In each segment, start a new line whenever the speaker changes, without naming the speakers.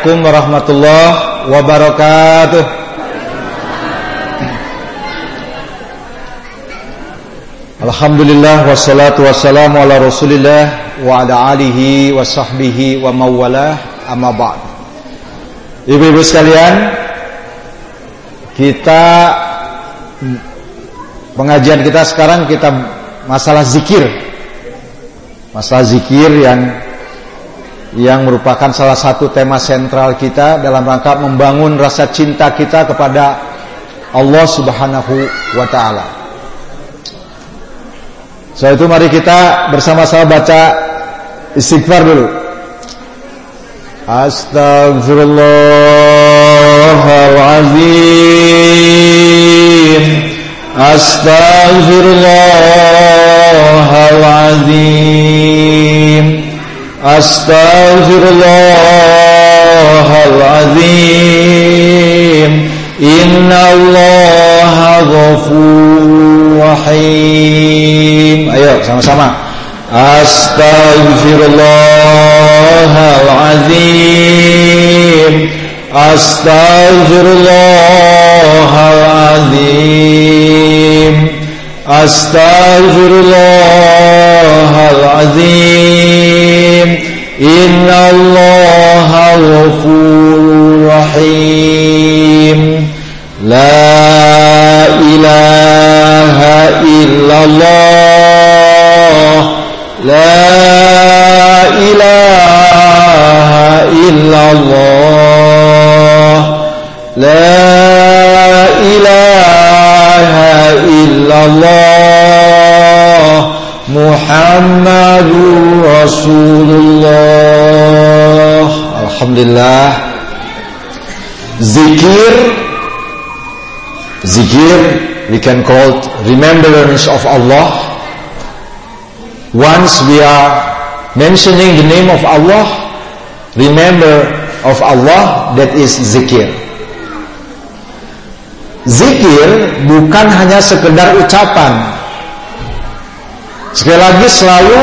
Assalamualaikum warahmatullahi wabarakatuh. Alhamdulillah wassalatu wassalamu ala Rasulillah wa ala alihi wa sahbihi wa mawalah amma ba'd. Ibu-ibu sekalian, kita pengajian kita sekarang kita masalah zikir. Masalah zikir yang yang merupakan salah satu tema sentral kita dalam rangka membangun rasa cinta kita kepada Allah Subhanahu wa taala. Setelah itu mari kita bersama-sama baca istighfar dulu. Astaghfirullahalazim. Astaghfirullahalazim. أستغفر الله العظيم. إن الله غفور رحيم. ayo sama-sama أستغفر الله العظيم. أستغفر الله العظيم. أستغفر الله العظيم. إن الله غفور رحيم. لا إله إلا الله. لا إله إلا الله. لا إله إلا الله محمد رسول الله Alhamdulillah Zikir Zikir we can call remembrance of Allah Once we are mentioning the name of Allah Remember of Allah that is zikir Zikir bukan hanya sekedar ucapan Sekali lagi selalu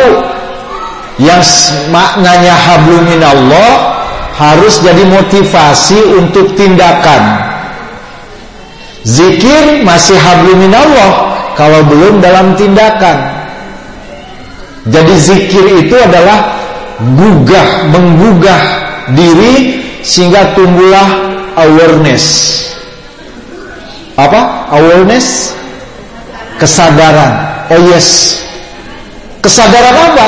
yang maknanya hablumin Allah harus jadi motivasi untuk tindakan. Zikir masih hablumin Allah kalau belum dalam tindakan. Jadi zikir itu adalah gugah, menggugah diri sehingga tumbuhlah awareness. Apa? Awareness? Kesadaran. Oh yes. Kesadaran apa?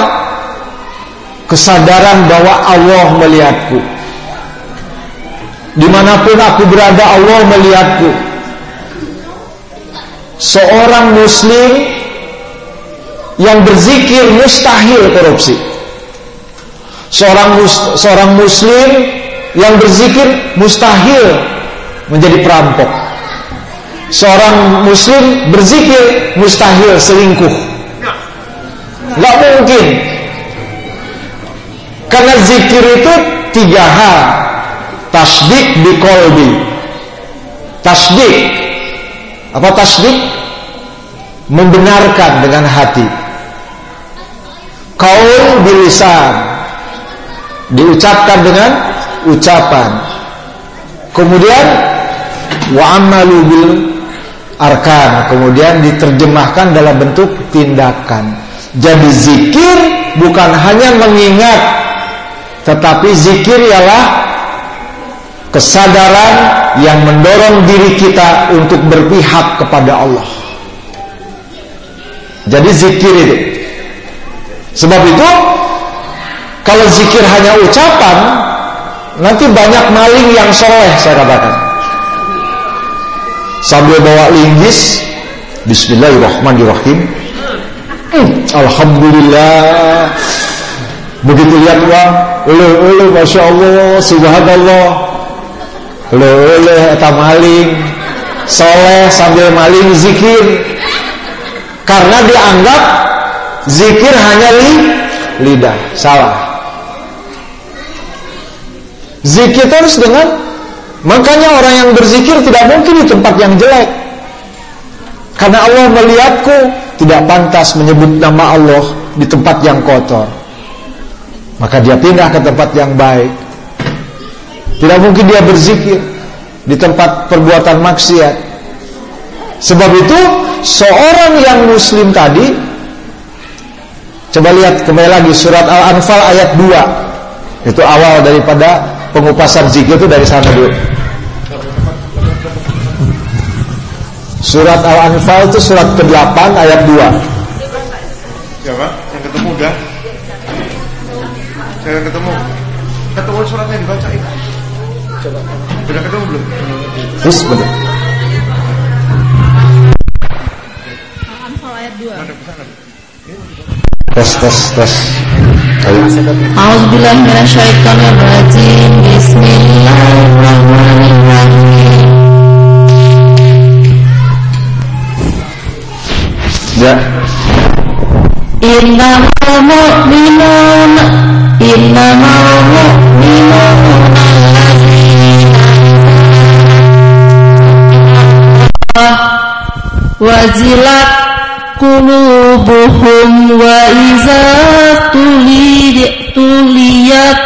Kesadaran bahwa Allah melihatku. Di mana pun aku berada, Allah melihatku. Seorang Muslim yang berzikir mustahil korupsi. Seorang mus seorang Muslim yang berzikir mustahil menjadi perampok. Seorang Muslim berzikir mustahil selingkuh. Gak mungkin. Karena zikir itu tiga hal. Tasdik di kolbi. Tasdik. Apa tasdik? Membenarkan dengan hati. Kaul bilisan. Diucapkan dengan ucapan. Kemudian wa amalu bil arkan. Kemudian diterjemahkan dalam bentuk tindakan. Jadi zikir bukan hanya mengingat tetapi zikir ialah kesadaran yang mendorong diri kita untuk berpihak kepada Allah. Jadi zikir itu. Sebab itu kalau zikir hanya ucapan nanti banyak maling yang soleh saya katakan. Sambil bawa linggis. Bismillahirrahmanirrahim. Hmm, Alhamdulillah. Begitu lihat uang Ulu, ulu, Masya Allah Subhanallah. Ulu, ulu, eta maling. Soleh sambil maling zikir. Karena dianggap Zikir hanya li, lidah. Salah. Zikir terus dengan Makanya orang yang berzikir tidak mungkin di tempat yang jelek Karena Allah melihatku tidak pantas menyebut nama Allah di tempat yang kotor. Maka dia pindah ke tempat yang baik. Tidak mungkin dia berzikir di tempat perbuatan maksiat. Sebab itu seorang yang muslim tadi coba lihat kembali lagi surat Al-Anfal ayat 2. Itu awal daripada pengupasan zikir itu dari sana dulu. Surat Al-Anfal itu surat ke-8 ayat 2.
Siapa? Yang ketemu udah? Saya ketemu. Ketemu suratnya dibacain. Coba. Udah ketemu belum?
Terus benar. Tes tes tes. Ayo.
A'udzubillahi minasyaitonirrajim. Bismillahirrahmanirrahim.
Ya.
Innamal mu'minun Innamal mu'minun Wajilat kulubuhum wa iza tuliyat,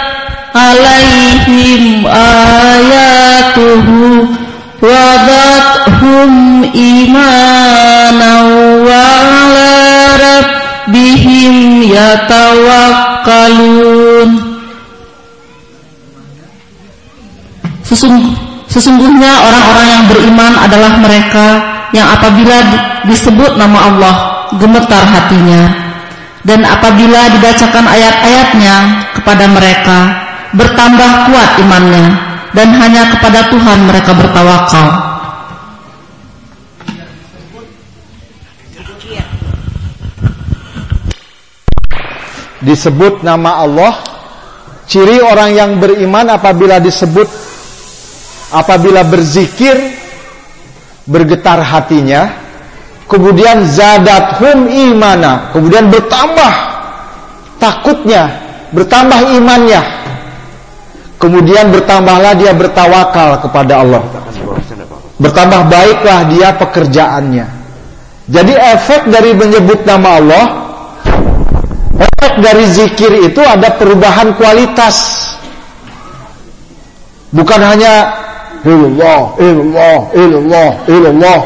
alaihim ayatuhu wadathum imanan wa ala rabbihim yatawakkalun. Sesung, Sesungguhnya orang-orang yang beriman adalah mereka yang apabila di- disebut nama Allah gemetar hatinya dan apabila dibacakan ayat-ayatnya kepada mereka bertambah kuat imannya dan hanya kepada Tuhan mereka bertawakal.
disebut nama Allah ciri orang yang beriman apabila disebut apabila berzikir bergetar hatinya kemudian zadathum imana kemudian bertambah takutnya bertambah imannya kemudian bertambahlah dia bertawakal kepada Allah bertambah baiklah dia pekerjaannya jadi efek dari menyebut nama Allah Efek dari zikir itu ada perubahan kualitas. Bukan hanya illallah, illallah, illallah, illallah.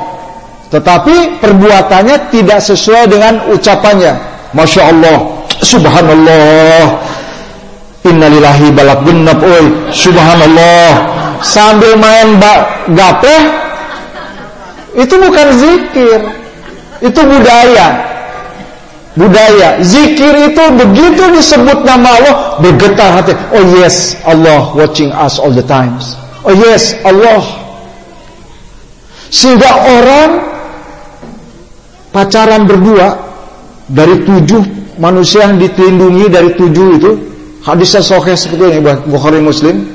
Tetapi perbuatannya tidak sesuai dengan ucapannya. Masya Allah, Subhanallah, Innalillahi balak genap, oi, Subhanallah. Sambil main bak gapeh, itu bukan zikir, itu budaya budaya. Zikir itu begitu disebut nama Allah, bergetar hati. Oh yes, Allah watching us all the times. Oh yes, Allah. Sehingga orang pacaran berdua dari tujuh manusia yang dilindungi dari tujuh itu hadisnya sahih seperti ini Bukhari Muslim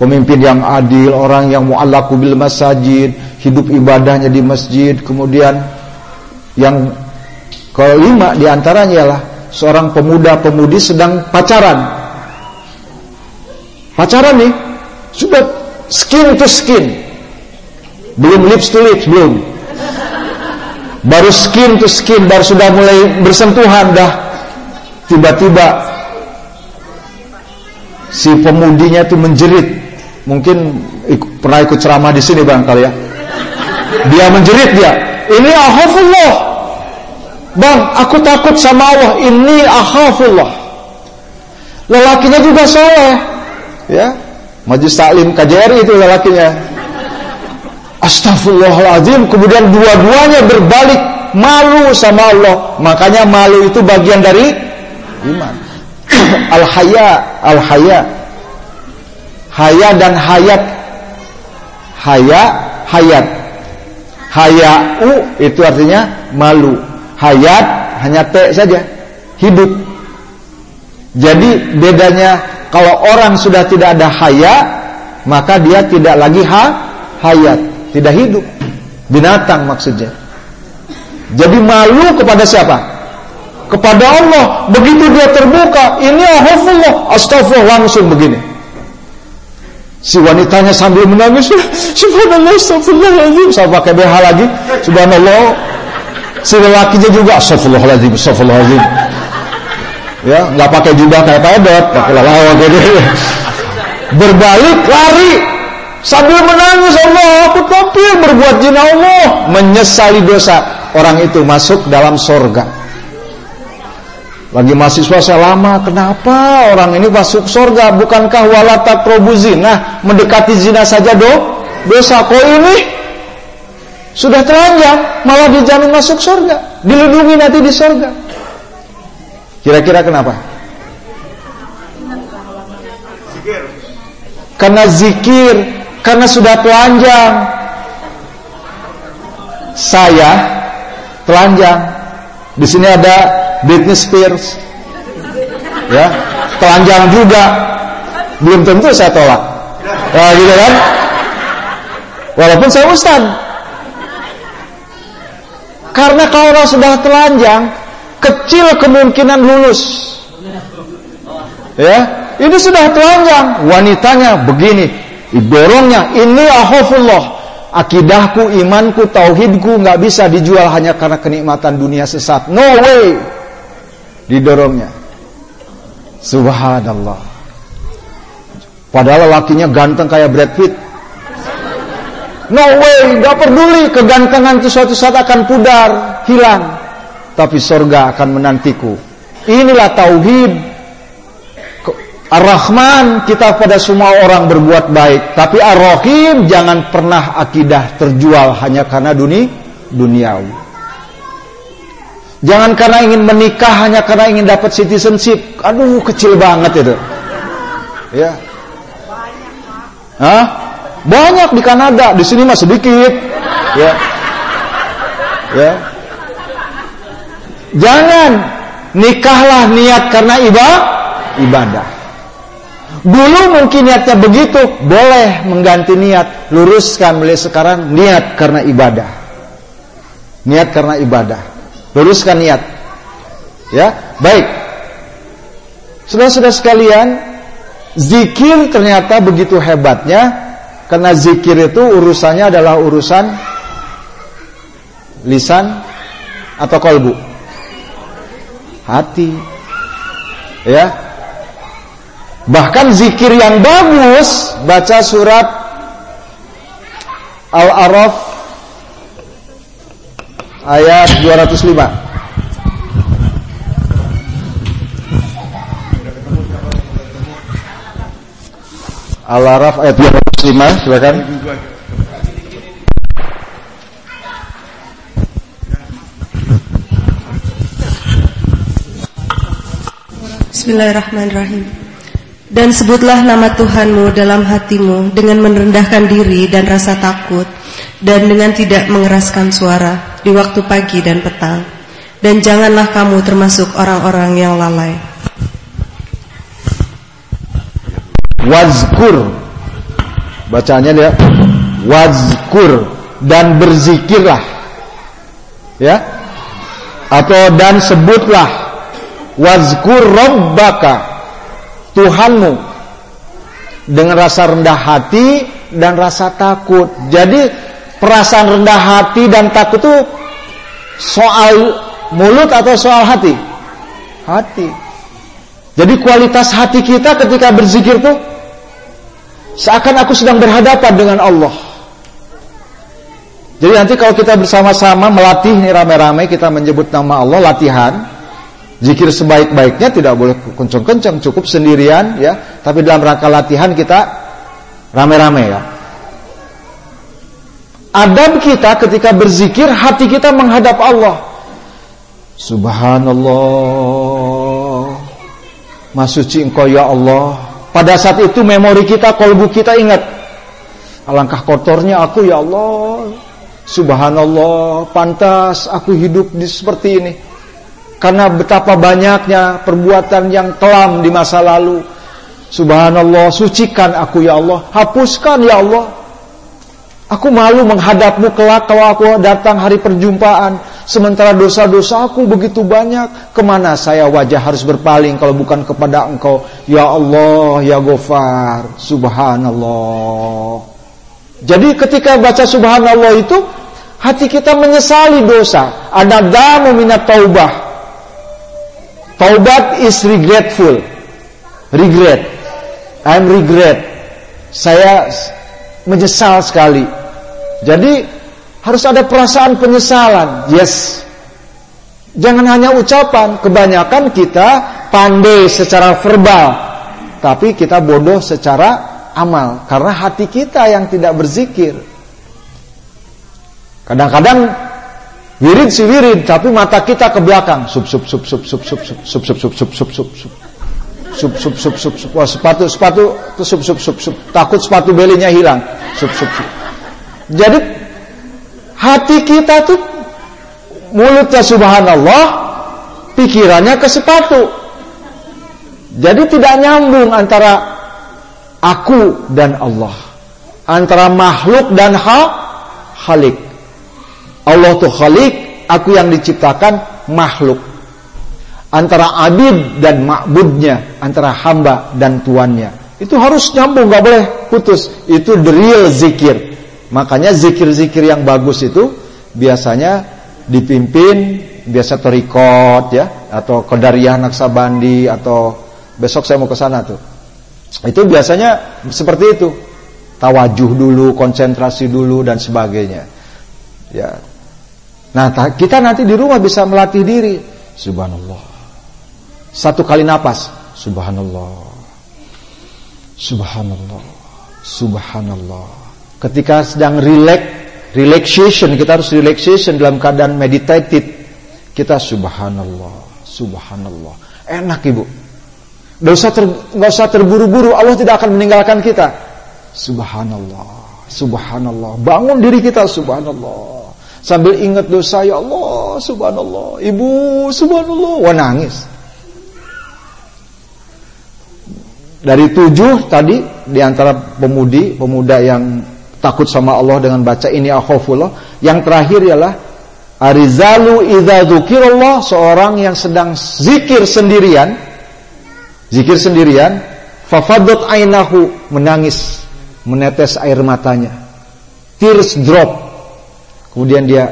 pemimpin yang adil orang yang mu'allaku bil masajid hidup ibadahnya di masjid kemudian yang Kelima di antaranya ialah seorang pemuda-pemudi sedang pacaran. Pacaran nih sudah skin to skin, belum lips to lips belum. Baru skin to skin, baru sudah mulai bersentuhan dah. Tiba-tiba si pemudinya itu menjerit. Mungkin ikut, pernah ikut ceramah di sini bang kali ya. Dia menjerit dia. Ini ahafullah Bang, aku takut sama Allah. Ini akhafullah. Lelakinya juga soleh. Ya. Majlis taklim KJRI itu lelakinya. Astagfirullahaladzim. Kemudian dua-duanya berbalik malu sama Allah. Makanya malu itu bagian dari iman. Al-haya, al-haya. Haya dan hayat. Haya, hayat. Haya'u itu artinya malu hayat hanya T saja hidup jadi bedanya kalau orang sudah tidak ada haya maka dia tidak lagi ha, hayat tidak hidup. Binatang maksudnya. Jadi malu kepada siapa? Kepada Allah. Begitu dia terbuka ini ahafullah astagfirullah langsung begini. Si wanitanya sambil menangis. Subhanallah astagfirullahaladzim saya pakai BH lagi. Subhanallah. Si lelakinya juga astagfirullahaladzim astagfirullahaladzim ya nggak pakai jubah kayak pedot pakai lelawak gitu berbalik lari sambil menangis Allah aku tapi berbuat zina Allah. Menyesali dosa orang itu masuk dalam sorga. Lagi mahasiswa saya lama kenapa orang ini masuk sorga? Bukankah walata zina? Mendekati zina saja do dosa kok ini sudah telanjang malah dijamin masuk sorga dilindungi nanti di sorga. Kira-kira kenapa? Karena zikir, karena sudah telanjang. Saya telanjang. Di sini ada Britney Spears. Ya, telanjang juga. Belum tentu saya tolak. Nah, gitu kan? Walaupun saya ustad. Karena kalau sudah telanjang, kecil kemungkinan lulus. Ya, ini sudah telanjang. Wanitanya begini, didorongnya. Ini ahofullah. Akidahku, imanku, tauhidku nggak bisa dijual hanya karena kenikmatan dunia sesat. No way. Didorongnya. Subhanallah. Padahal lakinya ganteng kayak Brad Pitt. No way, gak peduli kegantengan itu suatu saat akan pudar, hilang. Tapi sorga akan menantiku. Inilah tauhid Ar-Rahman kita pada semua orang berbuat baik, tapi Ar-Rahim jangan pernah akidah terjual hanya karena dunia duniawi. Jangan karena ingin menikah hanya karena ingin dapat citizenship. Aduh, kecil banget itu. Ya. Hah? Banyak di Kanada, di sini mah sedikit. Ya. Ya. Jangan nikahlah niat karena ibadah, ibadah. Dulu mungkin niatnya begitu, boleh mengganti niat, luruskan mulai sekarang niat karena ibadah. Niat karena ibadah. Luruskan niat. Ya, baik. Sudah-sudah sekalian, zikir ternyata begitu hebatnya karena zikir itu urusannya adalah urusan lisan atau kolbu. Hati. Ya, Bahkan zikir yang bagus baca surat Al-Araf ayat 205. Al-Araf ayat 205 silakan.
Bismillahirrahmanirrahim. Dan sebutlah nama Tuhanmu dalam hatimu dengan merendahkan diri dan rasa takut dan dengan tidak mengeraskan suara di waktu pagi dan petang. Dan janganlah kamu termasuk orang-orang yang lalai.
Wazkur. Bacanya dia. Wazkur Dan berzikirlah. Ya. Atau dan sebutlah. Wazkur Rabbaka Tuhanmu dengan rasa rendah hati dan rasa takut. Jadi perasaan rendah hati dan takut itu soal mulut atau soal hati? Hati. Jadi kualitas hati kita ketika berzikir tuh seakan aku sedang berhadapan dengan Allah. Jadi nanti kalau kita bersama-sama melatih nih rame-rame kita menyebut nama Allah latihan Zikir sebaik-baiknya tidak boleh kenceng-kenceng, cukup sendirian ya. Tapi dalam rangka latihan kita rame-rame ya. Adam kita ketika berzikir hati kita menghadap Allah. Subhanallah. Masuci engkau ya Allah. Pada saat itu memori kita, kolbu kita ingat. Alangkah kotornya aku ya Allah. Subhanallah, pantas aku hidup di seperti ini. Karena betapa banyaknya perbuatan yang kelam di masa lalu. Subhanallah, sucikan aku ya Allah. Hapuskan ya Allah. Aku malu menghadapmu kelak kalau aku datang hari perjumpaan. Sementara dosa-dosa aku begitu banyak. Ke mana saya wajah harus berpaling kalau bukan kepada engkau. Ya Allah, ya Gofar. Subhanallah. Jadi ketika baca subhanallah itu, hati kita menyesali dosa. Ada damu minat taubah. Taubat is regretful. Regret. I'm regret. saya menyesal sekali. Jadi harus ada perasaan penyesalan. Yes. Jangan hanya ucapan. Kebanyakan kita pandai secara verbal, tapi kita bodoh secara amal karena hati kita yang tidak berzikir. Kadang-kadang wirid si wirid, tapi mata kita ke belakang. Sub sub sub sub sub sub sub sub sub sub sub sub sub sub sub sub sub sub wah sepatu sepatu tuh sub sub sub sub takut sepatu belinya hilang sub sub sub jadi hati kita tuh mulutnya subhanallah pikirannya ke sepatu jadi tidak nyambung antara aku dan Allah antara makhluk dan ha khalik Allah tuh khalik aku yang diciptakan makhluk antara abid dan ma'budnya, antara hamba dan tuannya. Itu harus nyambung, gak boleh putus. Itu the real zikir. Makanya zikir-zikir yang bagus itu biasanya dipimpin, biasa terikot ya, atau Qadariyah Naksabandi atau besok saya mau ke sana tuh. Itu biasanya seperti itu. Tawajuh dulu, konsentrasi dulu dan sebagainya. Ya. Nah, kita nanti di rumah bisa melatih diri. Subhanallah. Satu kali napas. Subhanallah. Subhanallah. Subhanallah. Ketika sedang relax, relaxation, kita harus relaxation dalam keadaan meditated. Kita subhanallah, subhanallah. Enak Ibu. Gak usah, ter, usah terburu-buru, Allah tidak akan meninggalkan kita. Subhanallah, subhanallah. Bangun diri kita, subhanallah. Sambil ingat dosa, ya Allah, subhanallah. Ibu, subhanallah. Wah nangis. Dari tujuh tadi di antara pemudi, pemuda yang takut sama Allah dengan baca ini akhafullah. Yang terakhir ialah arizalu idza dzukirallah, seorang yang sedang zikir sendirian. Zikir sendirian, fafadat ainahu, menangis, menetes air matanya. Tears drop. Kemudian dia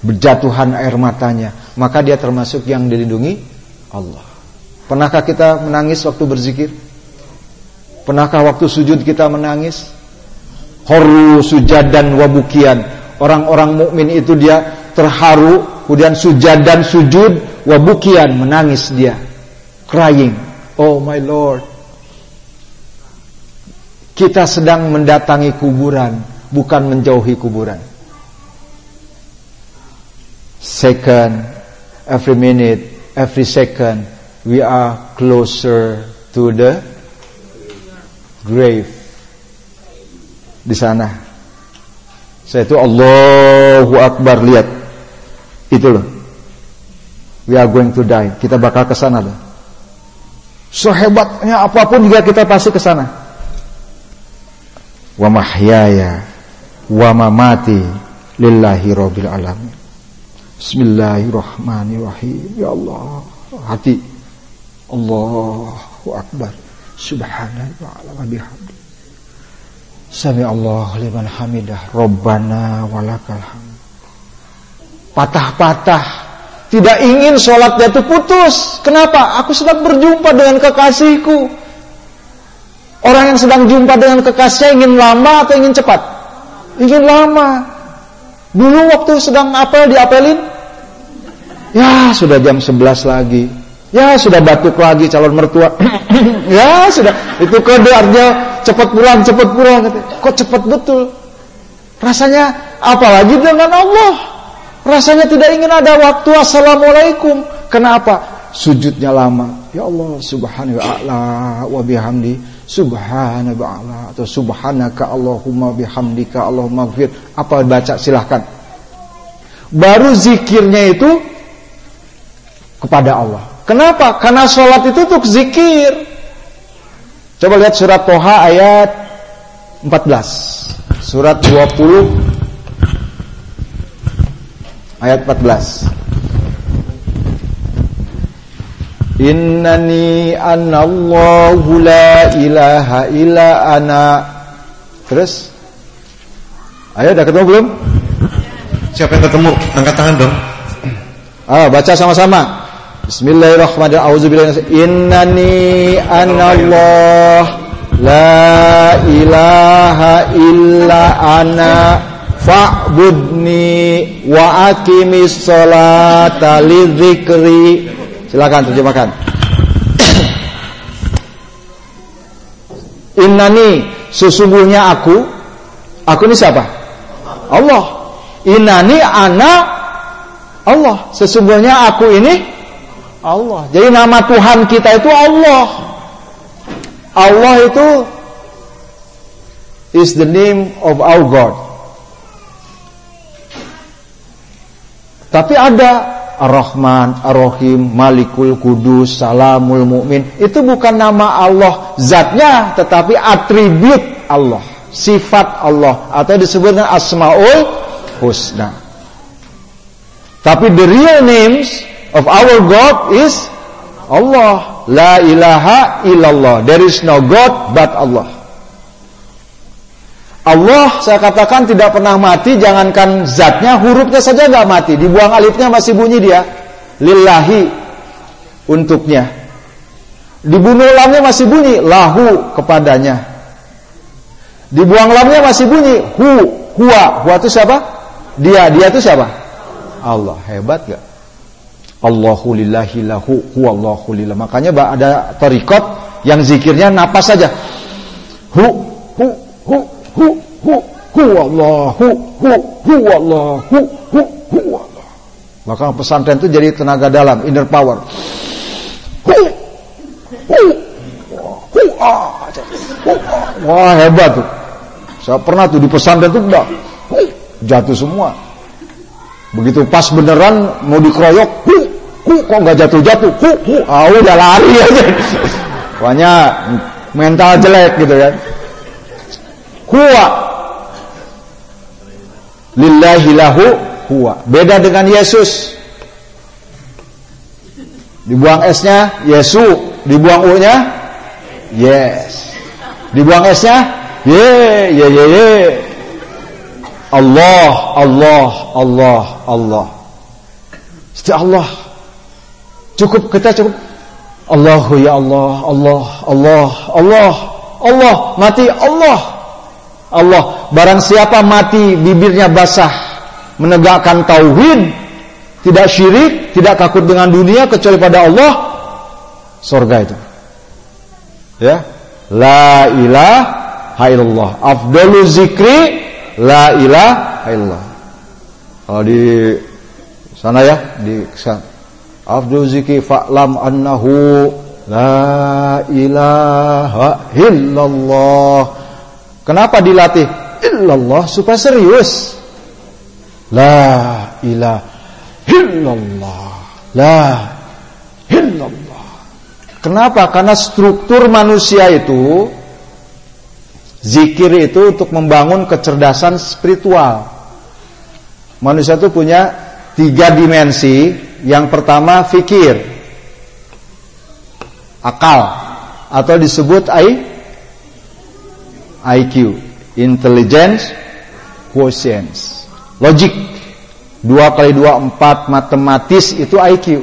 berjatuhan air matanya, maka dia termasuk yang dilindungi Allah. Pernahkah kita menangis waktu berzikir? Pernahkah waktu sujud kita menangis? Horu sujud dan wabukian. Orang-orang mukmin itu dia terharu, kemudian sujud dan sujud, wabukian menangis dia, crying. Oh my Lord. Kita sedang mendatangi kuburan, bukan menjauhi kuburan. Second, every minute, every second, we are closer to the grave di sana. Saya itu Allahu Akbar lihat. Itu loh. We are going to die. Kita bakal ke sana loh. Sehebatnya apa pun juga kita pasti ke sana. Wa mahyaya wa mamati lillahi rabbil alamin. Bismillahirrahmanirrahim. Ya Allah, hati Allahu Akbar. Subhanallah wa bihamdi. Sami Allah liman hamidah. Rabbana walakal. Patah-patah. Tidak ingin sholatnya itu putus. Kenapa? Aku sedang berjumpa dengan kekasihku. Orang yang sedang jumpa dengan kekasihnya ingin lama atau ingin cepat? Ingin lama. Dulu waktu sedang apel diapelin, ya sudah jam 11 lagi. Ya sudah batuk lagi calon mertua. ya sudah itu kode artinya cepat pulang, cepat pulang. Kok cepat betul? Rasanya apalagi dengan Allah. Rasanya tidak ingin ada waktu assalamualaikum. Kenapa? Sujudnya lama. Ya Allah subhanahu wa ta'ala wa bihamdi subhanahu wa atau subhanaka Allahumma bihamdika Allahumma gfir. Apa baca silahkan. Baru zikirnya itu kepada Allah. Kenapa? Karena sholat itu untuk zikir. Coba lihat surat Toha ayat 14. Surat 20 ayat 14. Innani anallahu la ilaha illa ana. Terus? Ayo udah ketemu belum?
Siapa yang ketemu? Angkat tangan dong.
Ah, baca sama-sama. Bismillahirrahmanirrahim. Innani anallah La ilaha illa ana fa'budni wa aqimis sholata lidzikri. Silakan terjemahkan. Innani sesungguhnya aku aku ini siapa? Allah. Innani ana Allah. Sesungguhnya aku ini Allah. Jadi nama Tuhan kita itu Allah. Allah itu is the name of our God. Tapi ada Ar-Rahman, Ar-Rahim, Malikul Kudus, Salamul Mukmin. Itu bukan nama Allah zatnya, tetapi atribut Allah, sifat Allah atau disebut Asmaul Husna. Tapi the real names of our God is Allah. La ilaha illallah. There is no God but Allah. Allah saya katakan tidak pernah mati Jangankan zatnya hurufnya saja nggak mati Dibuang alifnya masih bunyi dia Lillahi Untuknya Dibunuh lamnya masih bunyi Lahu kepadanya Dibuang lamnya masih bunyi Hu Hua Hua itu siapa? Dia Dia itu siapa? Allah Hebat gak? Allahu lillahi lahu huwallahu lillah. Makanya ada tarikot yang zikirnya napas saja. Hu hu hu hu hu huwallahu hu huwallahu hu huwallah. Maka pesantren itu jadi tenaga dalam, inner power. Hu hu hu ah. Wah hebat tuh. Saya pernah tuh di pesantren tuh udah jatuh semua. Begitu pas beneran mau dikeroyok, hu, hu, kok nggak jatuh-jatuh, hu, hu, ah udah lari aja. Pokoknya mental jelek gitu kan. Huwa lillahi lahu huwa. Beda dengan Yesus. Dibuang S-nya Yesu, dibuang U-nya yes. Dibuang S-nya ye ye ye ye. Allah, Allah, Allah, Allah. Setiap Allah. Cukup kita cukup Allahu ya Allah, Allah, Allah, Allah, Allah, mati Allah. Allah, barang siapa mati bibirnya basah menegakkan tauhid, tidak syirik, tidak takut dengan dunia kecuali pada Allah, surga itu. Ya. La ilaha illallah. Afdalu zikri La ilaha illallah. Kalau di sana ya, di sana. Afdhu zikri fa'lam annahu la ilaha illallah. Kenapa dilatih? Illallah supaya serius. La ilaha illallah. La illallah. Kenapa? Karena struktur manusia itu Zikir itu untuk membangun kecerdasan spiritual. Manusia itu punya tiga dimensi. Yang pertama fikir, akal, atau disebut I, IQ, intelligence, quotient, logic. Dua kali dua empat matematis itu IQ.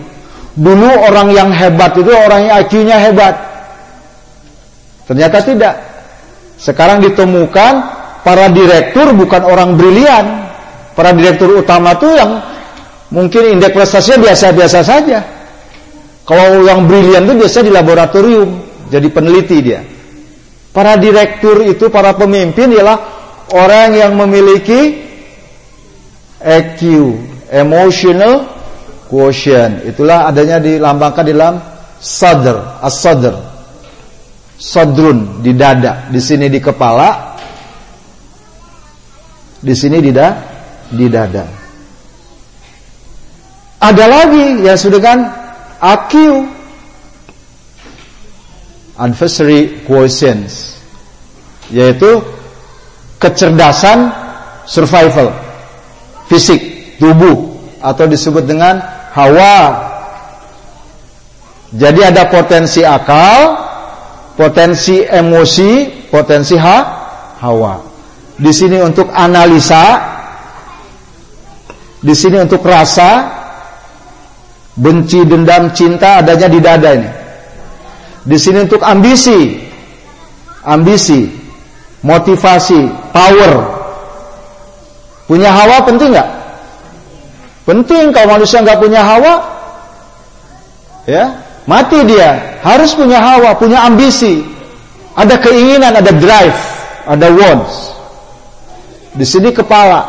Dulu orang yang hebat itu orang yang IQ-nya hebat. Ternyata tidak. Sekarang ditemukan para direktur bukan orang brilian. Para direktur utama tuh yang mungkin indeks prestasinya biasa-biasa saja. Kalau yang brilian itu biasa di laboratorium, jadi peneliti dia. Para direktur itu, para pemimpin ialah orang yang memiliki EQ, emotional quotient. Itulah adanya dilambangkan dalam sadr, as-sadr sodrun di dada, di sini di kepala, di sini di da, di dada. Ada lagi ya sudah kan AQ adversary quotients yaitu kecerdasan survival fisik tubuh atau disebut dengan hawa. Jadi ada potensi akal, potensi emosi, potensi ha, hawa. Di sini untuk analisa, di sini untuk rasa, benci, dendam, cinta adanya di dada ini. Di sini untuk ambisi, ambisi, motivasi, power. Punya hawa penting nggak? Penting kalau manusia nggak punya hawa, ya mati dia. Harus punya hawa, punya ambisi, ada keinginan, ada drive, ada wants. Di sini kepala.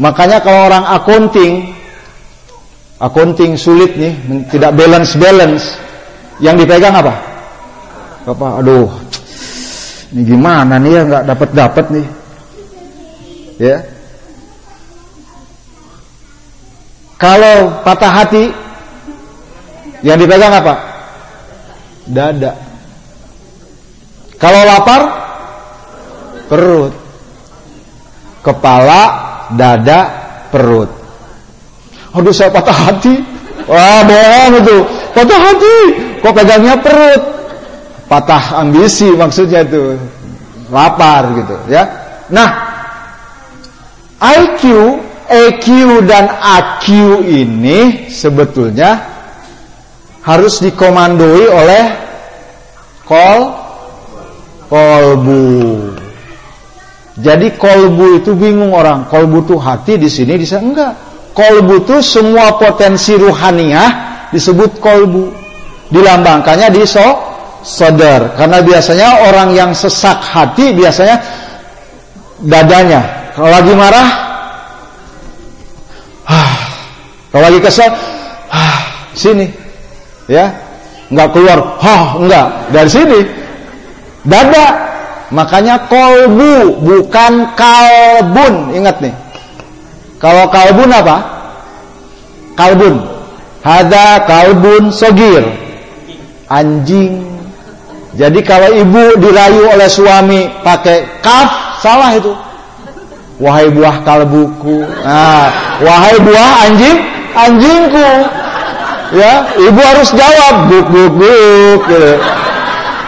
Makanya kalau orang accounting, accounting sulit nih, tidak balance balance. Yang dipegang apa? Apa? Aduh, ini gimana nih ya nggak dapat dapat nih, ya. Kalau patah hati, yang dipegang apa? Dada. Kalau lapar, perut. Kepala, dada, perut. Aduh saya patah hati. Wah bohong itu. Patah hati. Kok pegangnya perut? Patah ambisi maksudnya itu. Lapar gitu ya. Nah, IQ, EQ dan AQ ini sebetulnya harus dikomandoi oleh kol kolbu. Jadi kolbu itu bingung orang. Kolbu itu hati di sini di sana enggak. Kolbu itu semua potensi ruhaniah disebut kolbu. Dilambangkannya di so sodar. Karena biasanya orang yang sesak hati biasanya dadanya. Kalau lagi marah, ah, kalau lagi kesel, ah, sini, ya, nggak keluar, hah, enggak dari sini, dada. Makanya kolbu bukan kalbun, ingat nih. Kalau kalbun apa? Kalbun. Hada kalbun sogir. Anjing. Jadi kalau ibu dirayu oleh suami pakai kaf, salah itu. Wahai buah kalbuku. Nah, wahai buah anjing, anjingku. Ya, ibu harus jawab buk buk buk. Gitu.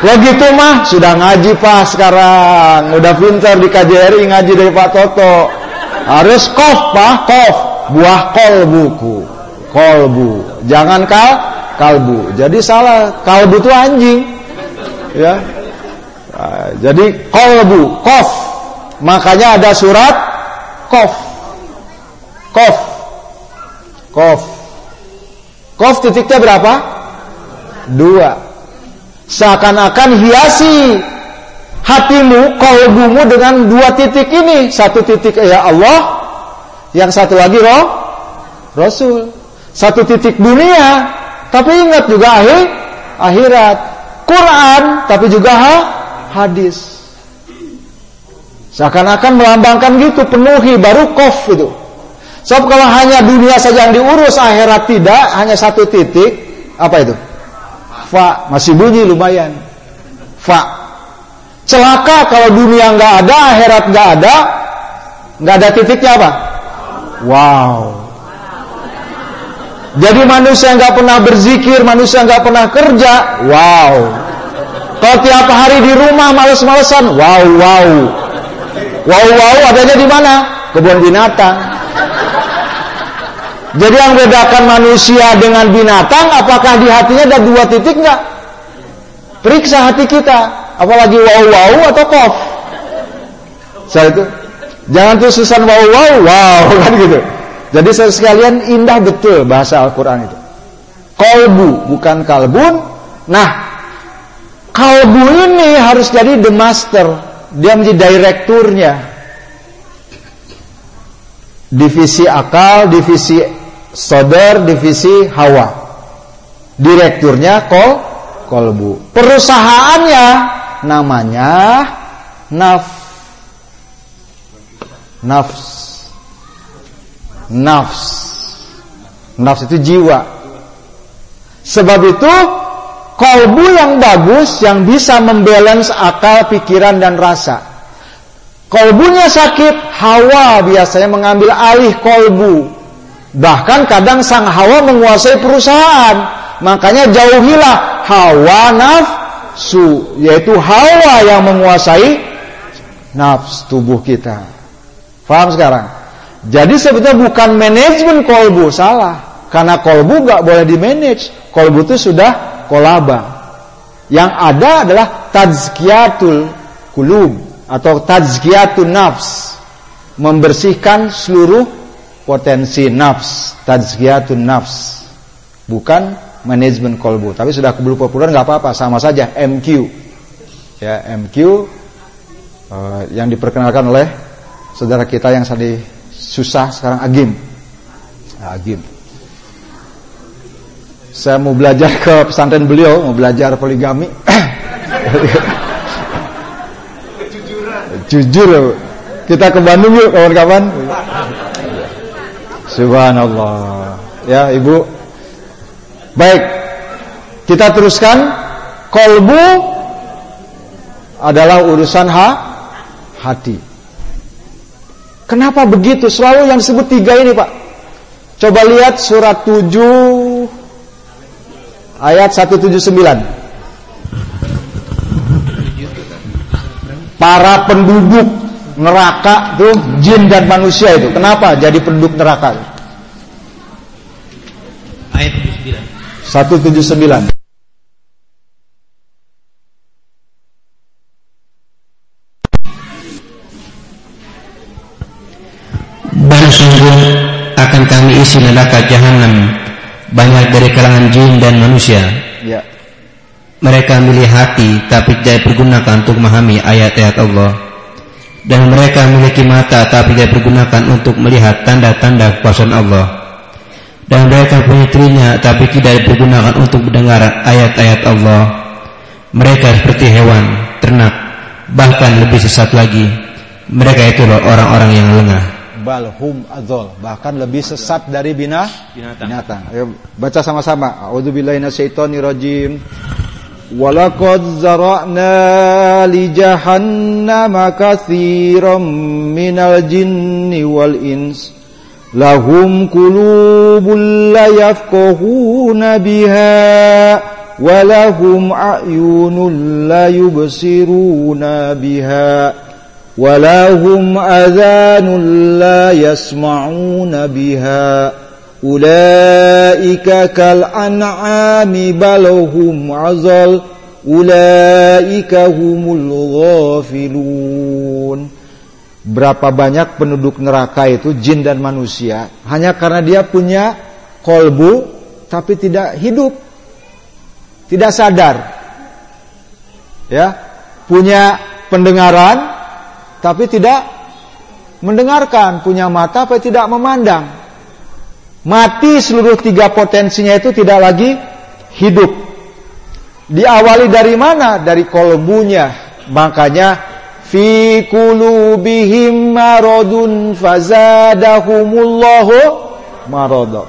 Gitu mah sudah ngaji pas sekarang, udah pintar di KJRI ngaji dari Pak Toto. Harus kof pak kof, buah kolbuku, kolbu. Jangan kal kalbu. Jadi salah, kalbu itu anjing. Ya. Nah, jadi kolbu, kof. Makanya ada surat kof. Kof. Kof. Kof titiknya berapa? Dua. Seakan-akan hiasi hatimu, kolbumu dengan dua titik ini. Satu titik ya Allah, yang satu lagi roh, Rasul. Satu titik dunia, tapi ingat juga akhir, akhirat. Quran, tapi juga ha, hadis. Seakan-akan melambangkan gitu, penuhi, baru kof itu. Sebab kalau hanya dunia saja yang diurus, akhirat tidak, hanya satu titik, apa itu? Fa, masih bunyi lumayan. Fa. Celaka kalau dunia nggak ada, akhirat nggak ada, nggak ada titiknya apa? Wow. Jadi manusia nggak pernah berzikir, manusia nggak pernah kerja, wow. Kalau tiap hari di rumah males-malesan, wow, wow. Wow, wow, adanya di mana? Kebun binatang. Jadi yang bedakan manusia dengan binatang, apakah di hatinya ada dua titik nggak? Periksa hati kita, apalagi wow wow atau kof. Saya itu, jangan tuh susan wow wow wow kan gitu. Jadi saya sekalian indah betul bahasa Al-Quran itu. Kolbu bukan kalbun. Nah, kalbu ini harus jadi the master. Dia menjadi direkturnya. Divisi akal, divisi sodar, divisi hawa. Direkturnya kol, kolbu. Perusahaannya namanya naf. Nafs. Nafs. Nafs itu jiwa. Sebab itu kolbu yang bagus yang bisa membalance akal, pikiran dan rasa. Kolbunya sakit, hawa biasanya mengambil alih kolbu. Bahkan kadang sang hawa menguasai perusahaan. Makanya jauhilah hawa nafsu, yaitu hawa yang menguasai nafs tubuh kita. Faham sekarang? Jadi sebetulnya bukan manajemen kolbu, salah. Karena kolbu gak boleh di manage. Kolbu itu sudah kolaba. Yang ada adalah tazkiyatul kulub atau tazkiyatun nafs membersihkan seluruh potensi nafs tazkiyatun nafs bukan manajemen kolbu. Tapi sudah keburu populer nggak apa-apa sama saja MQ ya MQ uh, eh, yang diperkenalkan oleh saudara kita yang tadi susah sekarang Agim. Agim. Saya mau belajar ke pesantren beliau mau belajar poligami. Jujur kita ke Bandung yuk kawan-kawan. Subhanallah. Ya ibu baik kita teruskan. Kolbu adalah urusan ha hati. Kenapa begitu? Selalu yang disebut tiga ini pak. Coba lihat surat 7 ayat 179 para penduduk neraka tuh jin dan manusia itu. Kenapa jadi penduduk neraka? Ayat 79 179
Dan sungguh akan kami isi neraka jahanam banyak dari kalangan jin dan manusia. Ya. Mereka milih hati tapi tidak pergunakan untuk memahami ayat-ayat Allah. Dan mereka memiliki mata tapi tidak pergunakan untuk melihat tanda-tanda kekuasaan Allah dan mereka punya tapi tidak digunakan untuk mendengar ayat-ayat Allah. Mereka seperti hewan, ternak, bahkan lebih sesat lagi. Mereka itu orang-orang yang lengah.
Balhum azol, bahkan lebih sesat dari bina, binatang. baca sama-sama. A'udzubillahi rojim. Walaqad zara'na li jahannama min minal jinni wal insi لهم قلوب لا يفقهون بها ولهم أعين لا يبصرون بها ولهم أذان لا يسمعون بها Ulaika kal an'ami balhum azal Ulaika humul ghafilun Berapa banyak penduduk neraka itu jin dan manusia Hanya karena dia punya kolbu Tapi tidak hidup Tidak sadar Ya Punya pendengaran Tapi tidak mendengarkan Punya mata tapi tidak memandang Mati seluruh tiga potensinya itu tidak lagi hidup. Diawali dari mana? Dari kolbunya. Makanya fi qulubihim maradun fazadahumullahu marada.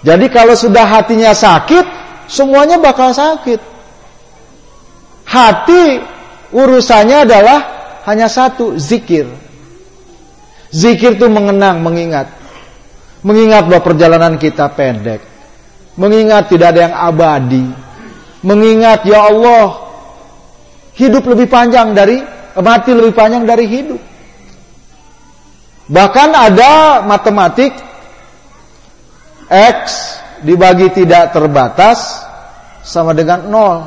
Jadi kalau sudah hatinya sakit, semuanya bakal sakit. Hati urusannya adalah hanya satu, zikir. Zikir itu mengenang, mengingat. Mengingat bahwa perjalanan kita pendek. Mengingat tidak ada yang abadi. Mengingat ya Allah hidup lebih panjang dari mati lebih panjang dari hidup. Bahkan ada matematik X dibagi tidak terbatas sama dengan nol.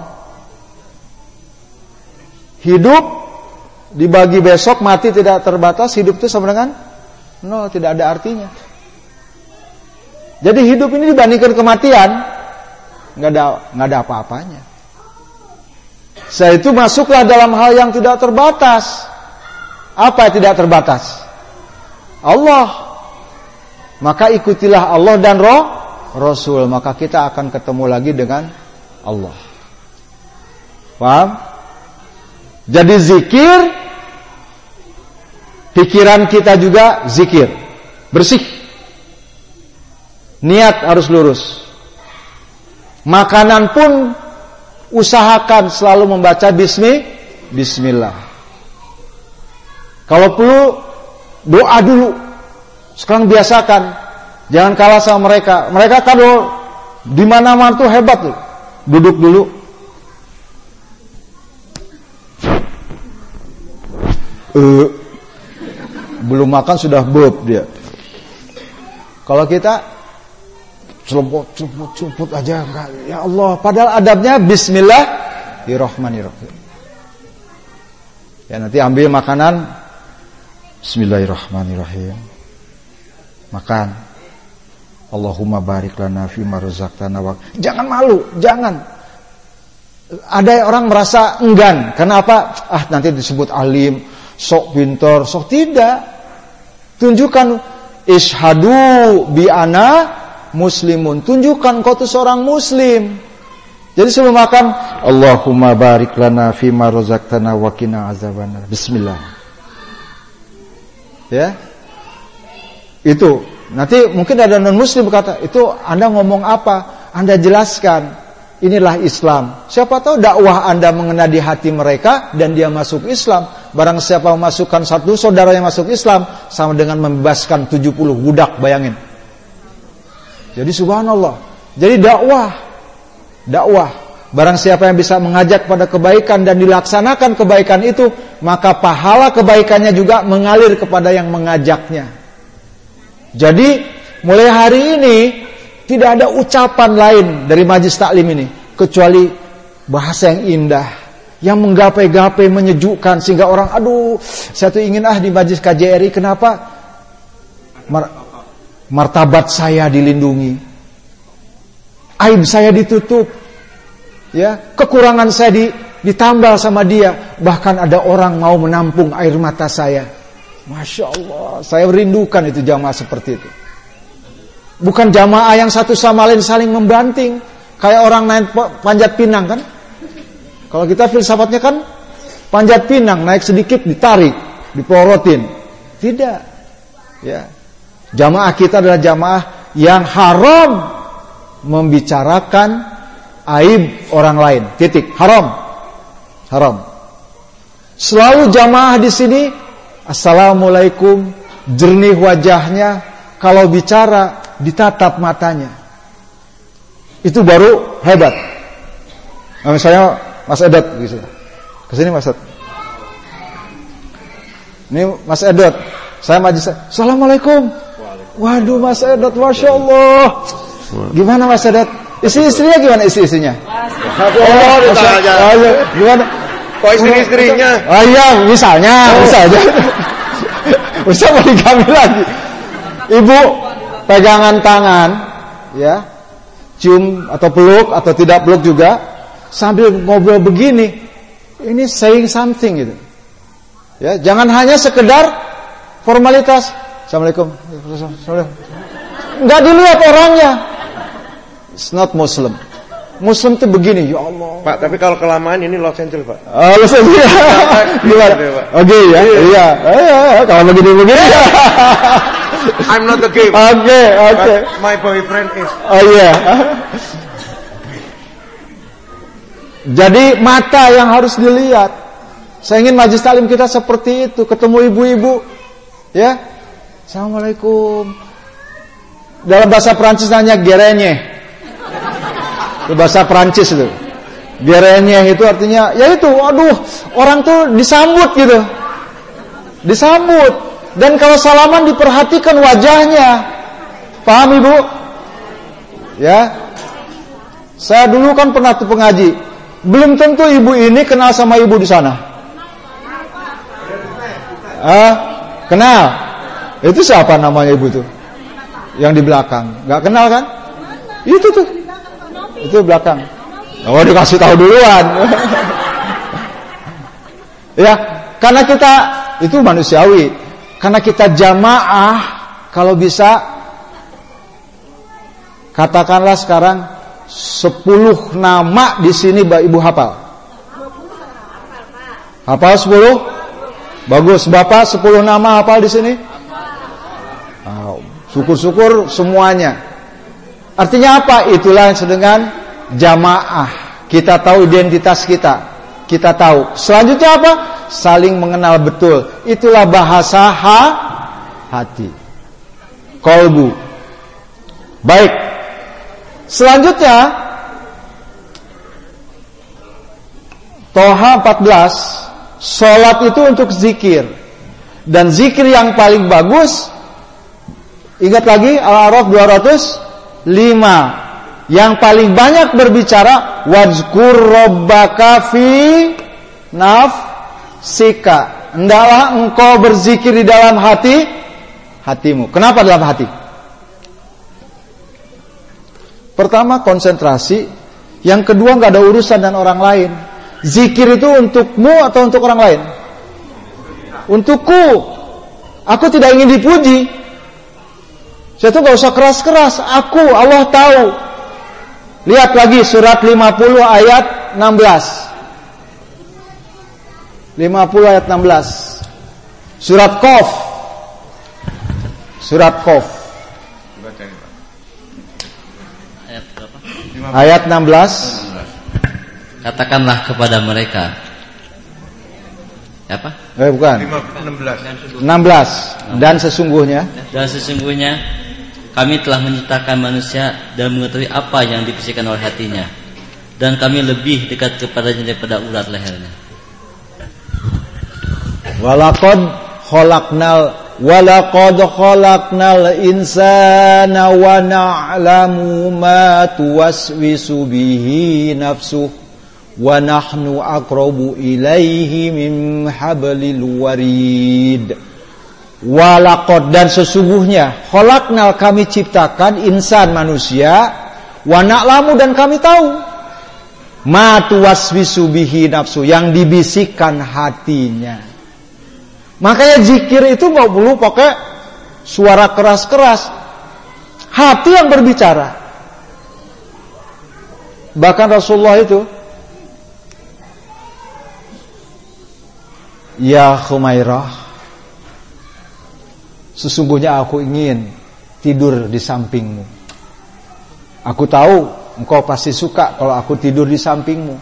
Hidup dibagi besok mati tidak terbatas, hidup itu sama dengan nol, tidak ada artinya. Jadi hidup ini dibandingkan kematian nggak ada nggak ada apa-apanya. Saya itu masuklah dalam hal yang tidak terbatas. Apa yang tidak terbatas? Allah. Maka ikutilah Allah dan Roh Rasul, maka kita akan ketemu lagi dengan Allah. Paham? Jadi zikir pikiran kita juga zikir. Bersih Niat harus lurus. Makanan pun usahakan selalu membaca bismi, bismillah. Kalau perlu doa dulu. Sekarang biasakan. Jangan kalah sama mereka. Mereka kalau di mana-mana tuh hebat tuh. Duduk dulu. Uh, belum makan sudah bob dia. Kalau kita celuput, celuput, celuput aja. Ya Allah, padahal adabnya bismillahirrahmanirrahim. Ya nanti ambil makanan Bismillahirrahmanirrahim. Makan. Allahumma barik lana fi ma Jangan malu, jangan. Ada orang merasa enggan. Kenapa? Ah nanti disebut alim, sok pintar, sok tidak. Tunjukkan ishadu bi ana muslimun. Tunjukkan kau itu seorang muslim. Jadi sebelum makan, Allahumma barik lana ma razaqtana wa qina azabannar. Bismillah. Ya. Itu. Nanti mungkin ada non muslim berkata, "Itu Anda ngomong apa? Anda jelaskan." Inilah Islam. Siapa tahu dakwah Anda mengena di hati mereka dan dia masuk Islam. Barang siapa memasukkan satu saudara yang masuk Islam sama dengan membebaskan 70 budak, bayangin. Jadi subhanallah. Jadi dakwah dakwah. Barang siapa yang bisa mengajak pada kebaikan dan dilaksanakan kebaikan itu, maka pahala kebaikannya juga mengalir kepada yang mengajaknya. Jadi, mulai hari ini tidak ada ucapan lain dari majlis taklim ini kecuali bahasa yang indah, yang menggapai-gapai menyejukkan sehingga orang aduh, saya tuh ingin ah di majlis KJRI kenapa? Mar martabat saya dilindungi. Aib saya ditutup. Ya kekurangan saya di, ditambal sama dia. Bahkan ada orang mau menampung air mata saya. Masya Allah saya rindukan itu jamaah seperti itu. Bukan jamaah yang satu sama lain saling membanting. Kayak orang naik panjat pinang kan? Kalau kita filsafatnya kan panjat pinang naik sedikit ditarik diporotin. Tidak. Ya jamaah kita adalah jamaah yang haram membicarakan aib orang lain. Titik. Haram. Haram. Selalu jamaah di sini Assalamualaikum jernih wajahnya kalau bicara ditatap matanya. Itu baru hebat. Nah, misalnya Mas Edot gitu. Ke sini Mas Edot. Ini Mas Edot. Saya majlis. Assalamualaikum. Waduh Mas Edot, masya Allah. Gimana Mas Edot? Istri-istrinya gimana istri-istrinya?
Oh, ditanya. Oh.
Gimana?
Kok istri-istrinya?
Oh iya, misalnya, oh. misalnya. Bisa kami lagi. Ibu pegangan tangan, ya, cium atau peluk atau tidak peluk juga, sambil ngobrol begini, ini saying something gitu. Ya, jangan hanya sekedar formalitas. Assalamualaikum. Enggak dilihat orangnya. It's not Muslim. Muslim itu begini, ya Allah.
Pak, tapi kalau kelamaan ini Los Angeles, Pak.
Oh, Los Angeles. Gimana? Oke okay, ya. Iya. Iya. iya. Kalau begini begini.
I'm not the game.
Oke, okay, oke. Okay.
My boyfriend is.
Oh iya. Yeah. Jadi mata yang harus dilihat. Saya ingin majlis talim kita seperti itu, ketemu ibu-ibu, ya. Assalamualaikum. Dalam bahasa Prancis nanya gerenye. Itu bahasa Prancis itu. Biaranya itu artinya ya itu, aduh, orang tuh disambut gitu. Disambut. Dan kalau salaman diperhatikan wajahnya. Paham Ibu? Ya. Saya dulu kan pernah tuh pengaji. Belum tentu ibu ini kenal sama ibu di sana. Ah, kenal. Itu siapa namanya ibu tuh? Yang di belakang. Gak kenal kan? Itu tuh. Itu belakang. Oh dikasih tahu duluan. ya, karena kita itu manusiawi. Karena kita jamaah, kalau bisa katakanlah sekarang 10 nama di sini Ibu hafal. Hafal 10? Bagus, Bapak 10 nama hafal di sini? Syukur-syukur semuanya. Artinya apa? Itulah yang sedangkan jamaah. Kita tahu identitas kita. Kita tahu. Selanjutnya apa? Saling mengenal betul. Itulah bahasa ha hati. Kolbu. Baik. Selanjutnya Toha 14 Sholat itu untuk zikir Dan zikir yang paling bagus Ingat lagi Al-Araf 200 lima yang paling banyak berbicara wazkur rabbaka fi naf nafsika. Hendaklah engkau berzikir di dalam hati hatimu. Kenapa dalam hati? Pertama konsentrasi, yang kedua nggak ada urusan dan orang lain. Zikir itu untukmu atau untuk orang lain? Untukku. Aku tidak ingin dipuji. Saya tuh gak usah keras-keras. Aku, Allah tahu. Lihat lagi surat 50 ayat 16. 50 ayat 16. Surat Qaf. Surat Qaf.
Ayat berapa?
Ayat 16.
Katakanlah kepada mereka. Apa?
Eh bukan.
16.
16. Dan sesungguhnya
Dan sesungguhnya kami telah menciptakan manusia dan mengetahui apa yang dipisikkan oleh hatinya. Dan kami lebih dekat kepadanya daripada urat lehernya.
Walaqad khalaqnal walaqad khalaqnal insana wa na'lamu ma tuwaswisu bihi nafsuh wa nahnu aqrabu ilaihi min hablil warid. Walaqad dan sesungguhnya khalaqnal kami ciptakan insan manusia wa na'lamu dan kami tahu ma tuwaswisu bihi nafsu yang dibisikkan hatinya. Makanya zikir itu nggak perlu pakai suara keras-keras. Hati yang berbicara. Bahkan Rasulullah itu Ya Khumairah Sesungguhnya aku ingin tidur di sampingmu Aku tahu engkau pasti suka kalau aku tidur di sampingmu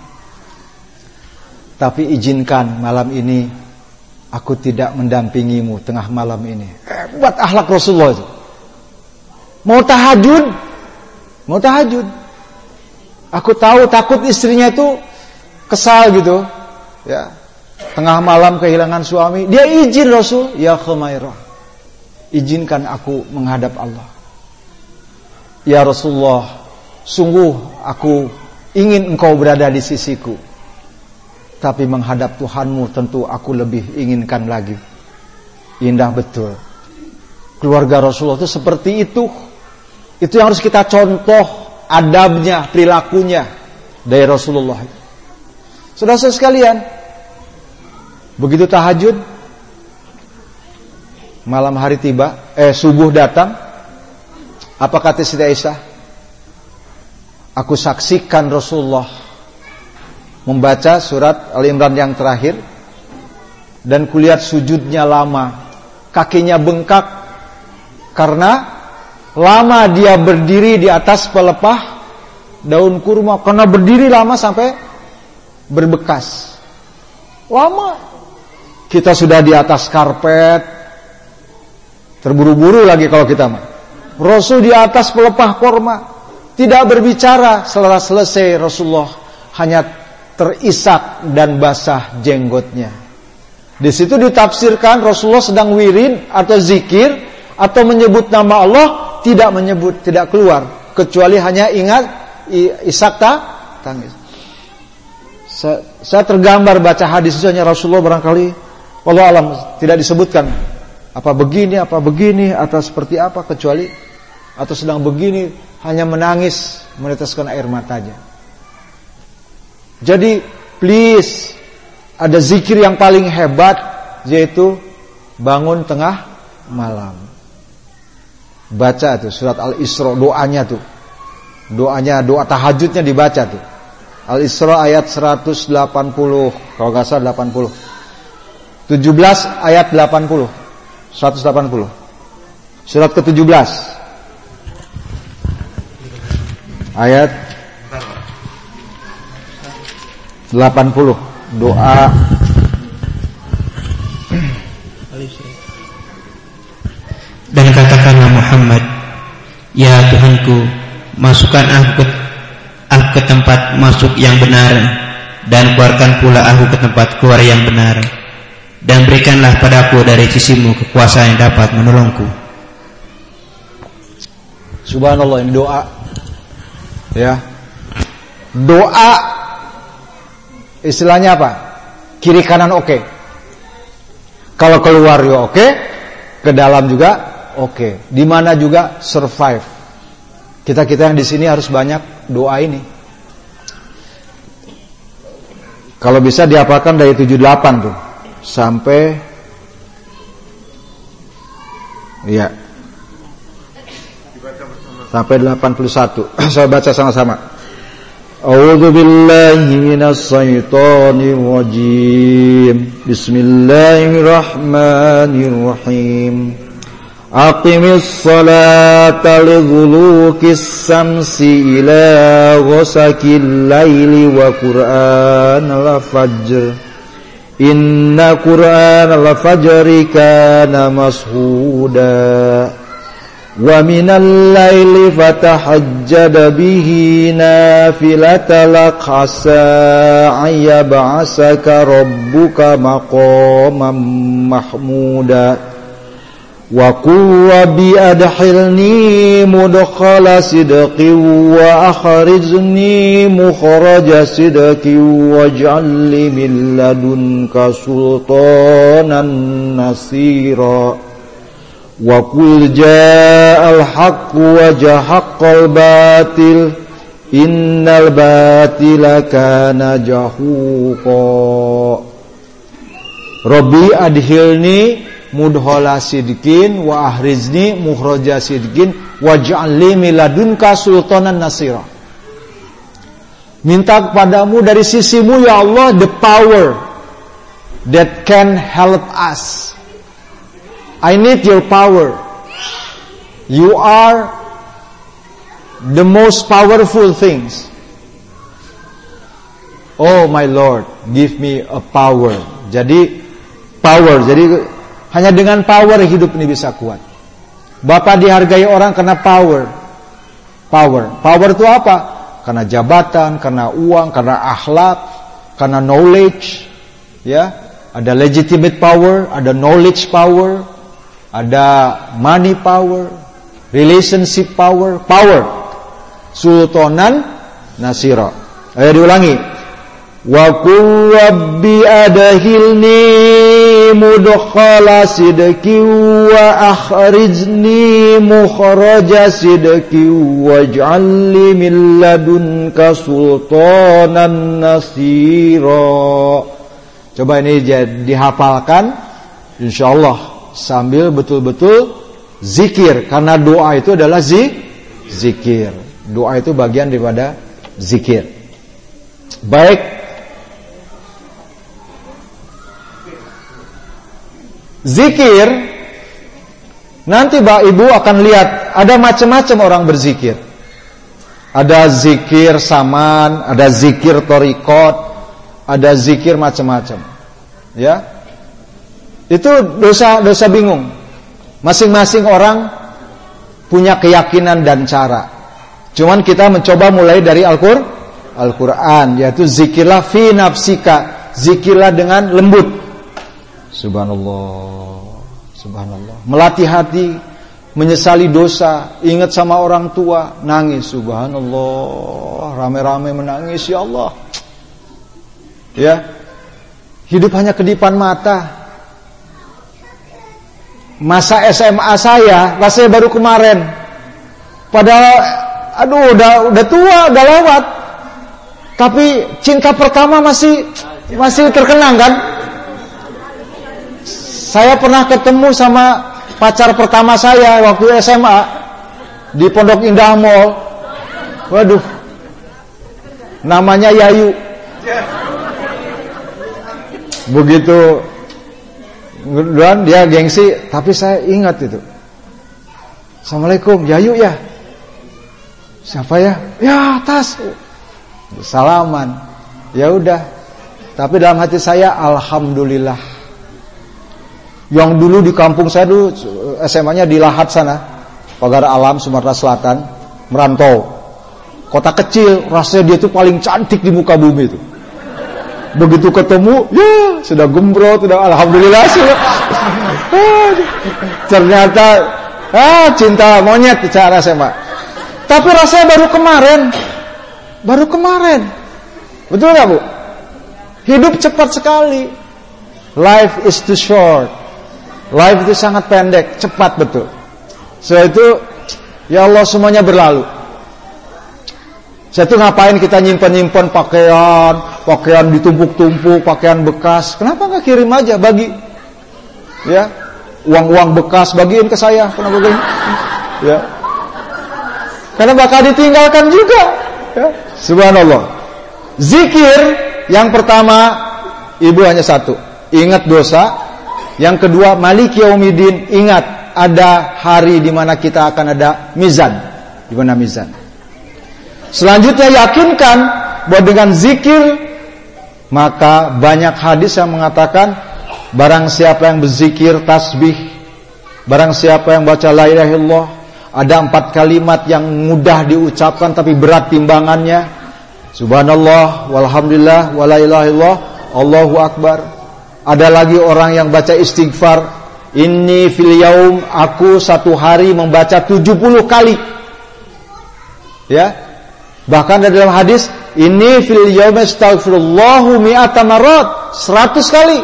Tapi izinkan malam ini Aku tidak mendampingimu tengah malam ini. Buat akhlak Rasulullah itu. Mau tahajud, mau tahajud. Aku tahu takut istrinya itu kesal gitu, ya. Tengah malam kehilangan suami, dia izin Rasul, ya Khumairah. Izinkan aku menghadap Allah. Ya Rasulullah, sungguh aku ingin engkau berada di sisiku. Tapi menghadap Tuhanmu tentu aku lebih inginkan lagi. Indah betul. Keluarga Rasulullah itu seperti itu. Itu yang harus kita contoh adabnya, perilakunya dari Rasulullah. Saudara sekalian, begitu tahajud, malam hari tiba, eh subuh datang, apa kata Siti Aisyah? Aku saksikan Rasulullah membaca surat Al-Imran yang terakhir dan kulihat sujudnya lama, kakinya bengkak karena lama dia berdiri di atas pelepah daun kurma karena berdiri lama sampai berbekas. Lama. Kita sudah di atas karpet. Terburu-buru lagi kalau kita mah. Rasul di atas pelepah kurma tidak berbicara setelah selesai Rasulullah hanya terisak dan basah jenggotnya. Di situ ditafsirkan Rasulullah sedang wirid atau zikir atau menyebut nama Allah tidak menyebut, tidak keluar kecuali hanya ingat isak ta, tangis. Saya, saya tergambar baca hadis itu hanya Rasulullah barangkali Allah alam tidak disebutkan apa begini apa begini atau seperti apa kecuali atau sedang begini hanya menangis meneteskan air matanya. Jadi please ada zikir yang paling hebat yaitu bangun tengah malam. Baca tuh surat Al-Isra doanya tuh. Doanya doa tahajudnya dibaca tuh. Al-Isra ayat 180 kalau enggak salah 80. 17 ayat 80. 180. Surat ke-17. Ayat 80 doa
dan katakanlah Muhammad ya Tuhanku masukkan aku aku ke tempat masuk yang benar dan keluarkan pula aku ke tempat keluar yang benar dan berikanlah padaku dari sisimu kekuasaan yang dapat menolongku
Subhanallah ini doa ya doa istilahnya apa? Kiri kanan oke. Okay. Kalau keluar ya oke, ke dalam juga oke. Di mana juga survive. Kita-kita yang di sini harus banyak doa ini. Kalau bisa diapalkan dari 78 tuh sampai Iya. Sampai 81. Saya baca sama-sama. A'udzu billahi minasy syaithanir rajim. Bismillahirrahmanirrahim. Aqimis salata lidhulukis samsi ila ghasakil laili wa qur'anal fajr. Inna Qur'an al-fajri kana mashuda. Wa minal layli fatahajjada bihi nafilata lak Asa ayyab'asaka rabbuka maqaman mahmuda وقل رب أدخلني مدخل صدق وأخرجني مخرج صدق واجعل لي من لدنك سلطانا نصيرا وقل جاء الحق وجحق الباطل إن الباطل كان جهوقا Rabbi adhilni mudhola sidkin wa ahrizni mukhraja sidkin waj'alli miladunka sultanan nasira. Minta kepadamu dari sisimu ya Allah the power that can help us I need your power. You are the most powerful things. Oh my Lord, give me a power. Jadi power. Jadi hanya dengan power hidup ini bisa kuat. Bapak dihargai orang karena power. Power. Power itu apa? Karena jabatan, karena uang, karena akhlak, karena knowledge. Ya, ada legitimate power, ada knowledge power, ada money power, relationship power, power. Sultanan nasira. Ayo diulangi. Rabbi adahilni mudkhala sidqi wa akhrijni mukhraja sidqi waj'al li min ladunka sultanan nasira. Coba ini dihafalkan insyaallah sambil betul-betul zikir karena doa itu adalah zi, zikir. Doa itu bagian daripada zikir. Baik. Zikir nanti Mbak Ibu akan lihat ada macam-macam orang berzikir. Ada zikir saman, ada zikir torikot, ada zikir macam-macam. Ya, itu dosa-dosa bingung. Masing-masing orang punya keyakinan dan cara. Cuman kita mencoba mulai dari Al-Qur'an, Al-Qur'an yaitu zikirlah fi nafsika, zikirlah dengan lembut. Subhanallah. Subhanallah. Melatih hati menyesali dosa, ingat sama orang tua, nangis subhanallah, rame-rame menangis ya Allah. Ya. Hidup hanya kedipan mata, masa SMA saya rasanya baru kemarin padahal aduh udah udah tua udah lewat tapi cinta pertama masih masih terkenang kan saya pernah ketemu sama pacar pertama saya waktu SMA di Pondok Indah Mall waduh namanya Yayu begitu dan dia gengsi, tapi saya ingat itu. Assalamualaikum, ya yuk ya. Siapa ya? Ya atas. Salaman. Ya udah. Tapi dalam hati saya alhamdulillah. Yang dulu di kampung saya dulu SMA-nya di Lahat sana, Pagar Alam Sumatera Selatan, merantau. Kota kecil, rasanya dia itu paling cantik di muka bumi itu. Begitu ketemu, ya sudah gembrot, sudah alhamdulillah sudah. Ternyata ah cinta monyet cara SMA. Tapi rasanya baru kemarin. Baru kemarin. Betul nggak Bu? Hidup cepat sekali. Life is too short. Life itu sangat pendek, cepat betul. Setelah itu, ya Allah semuanya berlalu. Saya tuh ngapain kita nyimpan-nyimpan pakaian, pakaian ditumpuk-tumpuk, pakaian bekas. Kenapa nggak kirim aja bagi? Ya, uang-uang bekas bagiin ke saya. Kenapa begini? Ya, karena bakal ditinggalkan juga. Ya. Subhanallah. Zikir yang pertama ibu hanya satu, ingat dosa. Yang kedua, Malik Yaumidin, ingat ada hari di mana kita akan ada mizan. Di mana mizan? Selanjutnya yakinkan bahwa dengan zikir maka banyak hadis yang mengatakan barang siapa yang berzikir tasbih, barang siapa yang baca la ilaha illallah, ada empat kalimat yang mudah diucapkan tapi berat timbangannya. Subhanallah, walhamdulillah, wala ilaha illallah, Allahu akbar. Ada lagi orang yang baca istighfar, Inni fil yaum aku satu hari membaca 70 kali. Ya, Bahkan dalam hadis, ini fil yaum astaghfirullahu mi'ata marat, 100 kali.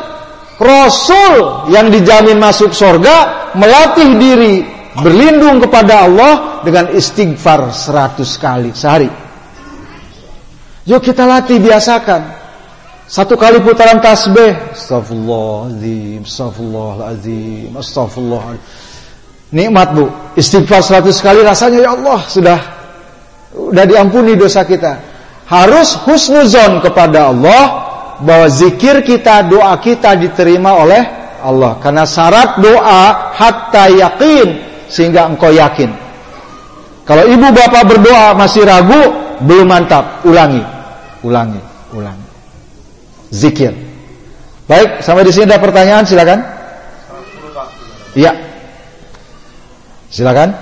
Rasul yang dijamin masuk surga melatih diri berlindung kepada Allah dengan istighfar 100 kali sehari. Yuk kita latih biasakan. Satu kali putaran tasbih, astagfirullahaladzim, astagfirullahaladzim, astagfirullahaladzim. Nikmat bu, istighfar 100 kali rasanya ya Allah sudah Udah diampuni dosa kita. Harus husnuzon kepada Allah bahwa zikir kita, doa kita diterima oleh Allah. Karena syarat doa hatta yakin sehingga engkau yakin. Kalau ibu bapak berdoa masih ragu, belum mantap. Ulangi, ulangi, ulangi. Zikir. Baik, sampai di sini ada pertanyaan, silakan. Iya. Silakan.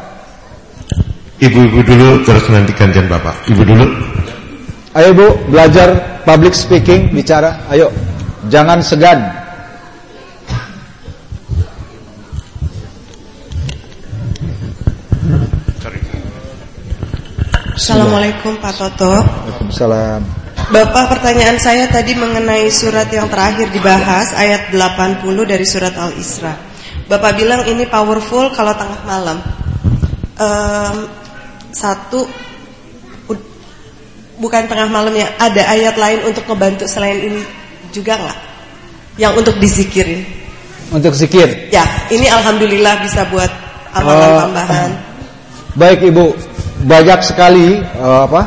Ibu-ibu dulu terus nanti gantian Bapak. Ibu dulu.
Ayo Bu, belajar public speaking, bicara. Ayo. Jangan segan.
Assalamualaikum Pak Toto.
Waalaikumsalam.
Bapak pertanyaan saya tadi mengenai surat yang terakhir dibahas ayat 80 dari surat Al-Isra. Bapak bilang ini powerful kalau tengah malam. Um, satu bukan tengah malam ya ada ayat lain untuk ngebantu selain ini juga nggak? Yang untuk dizikirin.
Untuk zikir?
Ya ini alhamdulillah bisa buat amalan uh, tambahan.
Baik ibu. Banyak sekali uh, apa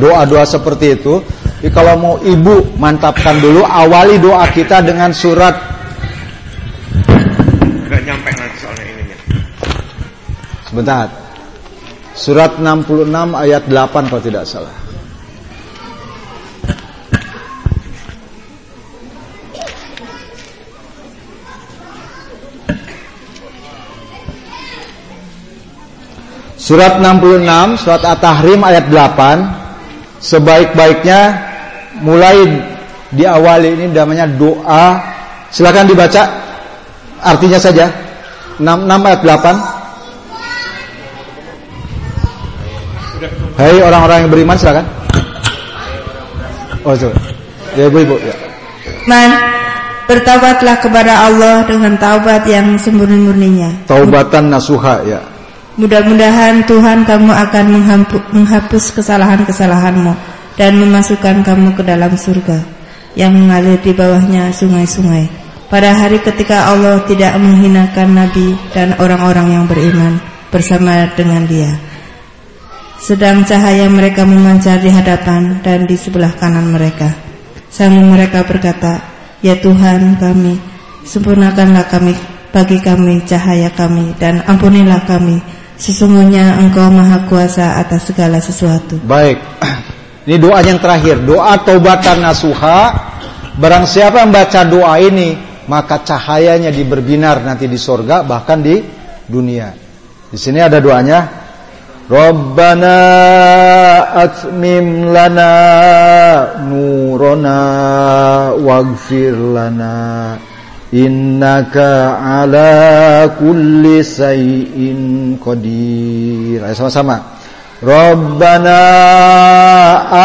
doa-doa seperti itu jadi kalau mau ibu mantapkan dulu. Awali doa kita dengan surat.
Nggak nyampe nanti soalnya ini
sebentar. Surat 66 ayat 8 kalau tidak salah. Surat 66, surat At-Tahrim ayat 8 Sebaik-baiknya Mulai diawali ini namanya doa Silakan dibaca Artinya saja 66 ayat 8 Hei orang-orang yang beriman silakan. Oh, so. Ya ibu-ibu ya.
Man, bertaubatlah kepada Allah dengan taubat yang semurni-murninya.
Taubatan nasuha ya.
Mudah-mudahan Tuhan kamu akan menghapus kesalahan-kesalahanmu dan memasukkan kamu ke dalam surga yang mengalir di bawahnya sungai-sungai. Pada hari ketika Allah tidak menghinakan nabi dan orang-orang yang beriman bersama dengan dia sedang cahaya mereka memancar di hadapan dan di sebelah kanan mereka. Sambil mereka berkata, Ya Tuhan kami, sempurnakanlah kami bagi kami cahaya kami dan ampunilah kami. Sesungguhnya Engkau Maha Kuasa atas segala sesuatu.
Baik. Ini doa yang terakhir, doa taubatan nasuha. Barang siapa yang baca doa ini, maka cahayanya diberbinar nanti di sorga bahkan di dunia. Di sini ada doanya, Rabbana atmim lana nurana waghfir lana innaka ala kulli sayyin qadir. Ayo sama-sama. Rabbana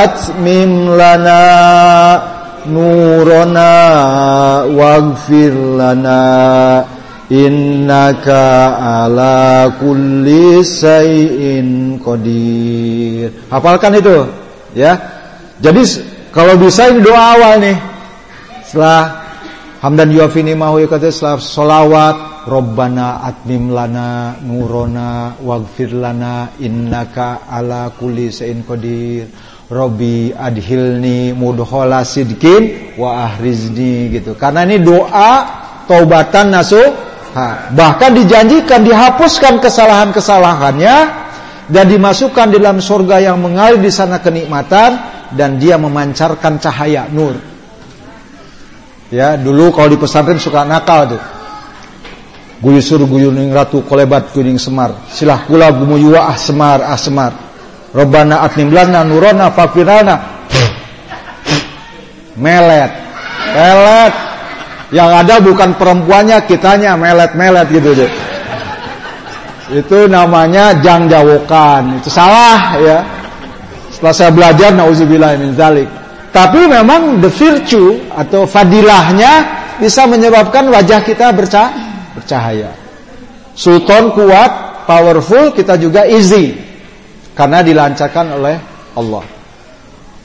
atmim lana nurana waghfir lana Innaka ala kulli sayin qadir. Hafalkan itu, ya. Jadi kalau bisa ini doa awal nih. Setelah hamdan yuafini mahu kata setelah solawat Robbana atmim lana nurona waghfir lana innaka ala kulli sayin qadir. Robi adhilni mudhola sidkin wa ahrizni gitu. Karena ini doa taubatan nasuh Bahkan dijanjikan dihapuskan kesalahan-kesalahannya dan dimasukkan di dalam surga yang mengalir di sana kenikmatan dan dia memancarkan cahaya nur. Ya, dulu kalau di pesantren suka nakal tuh. Guyusur guyuning ratu kolebat kuning semar. Silah kula gumuyuwa ah semar ah semar. Robbana atnim lana nurona fakirana. Melet. Melet. Yang ada bukan perempuannya, kitanya melet-melet gitu deh. Itu namanya jang jawokan. Itu salah ya. Setelah saya belajar nauzubillah min zalik. Tapi memang the virtue atau fadilahnya bisa menyebabkan wajah kita bercahaya. Sultan kuat, powerful, kita juga easy. Karena dilancarkan oleh Allah.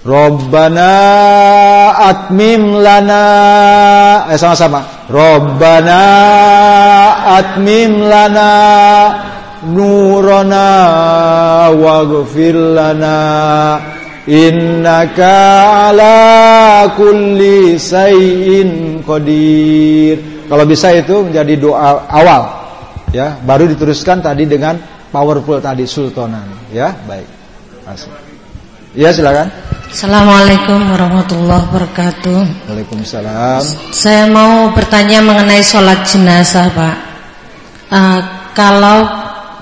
Rabbana atmim lana eh sama-sama Rabbana atmim lana nurana waghfir lana innaka ala kulli sayin qadir kalau bisa itu menjadi doa awal ya baru diteruskan tadi dengan powerful tadi sultanan ya baik Asik. ya silakan
Assalamualaikum warahmatullahi wabarakatuh.
Waalaikumsalam.
Saya mau bertanya mengenai sholat jenazah, Pak. Uh, kalau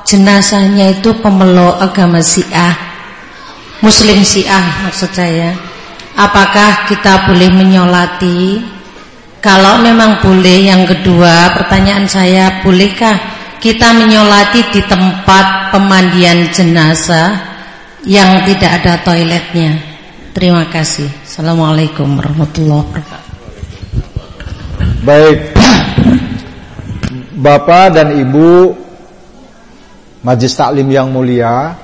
jenazahnya itu pemeluk agama Syiah, Muslim Syiah maksud saya, apakah kita boleh menyolati? Kalau memang boleh, yang kedua pertanyaan saya, bolehkah kita menyolati di tempat pemandian jenazah yang tidak ada toiletnya? Terima kasih. Assalamualaikum warahmatullahi wabarakatuh.
Baik. Bapak dan Ibu Majlis Taklim yang mulia,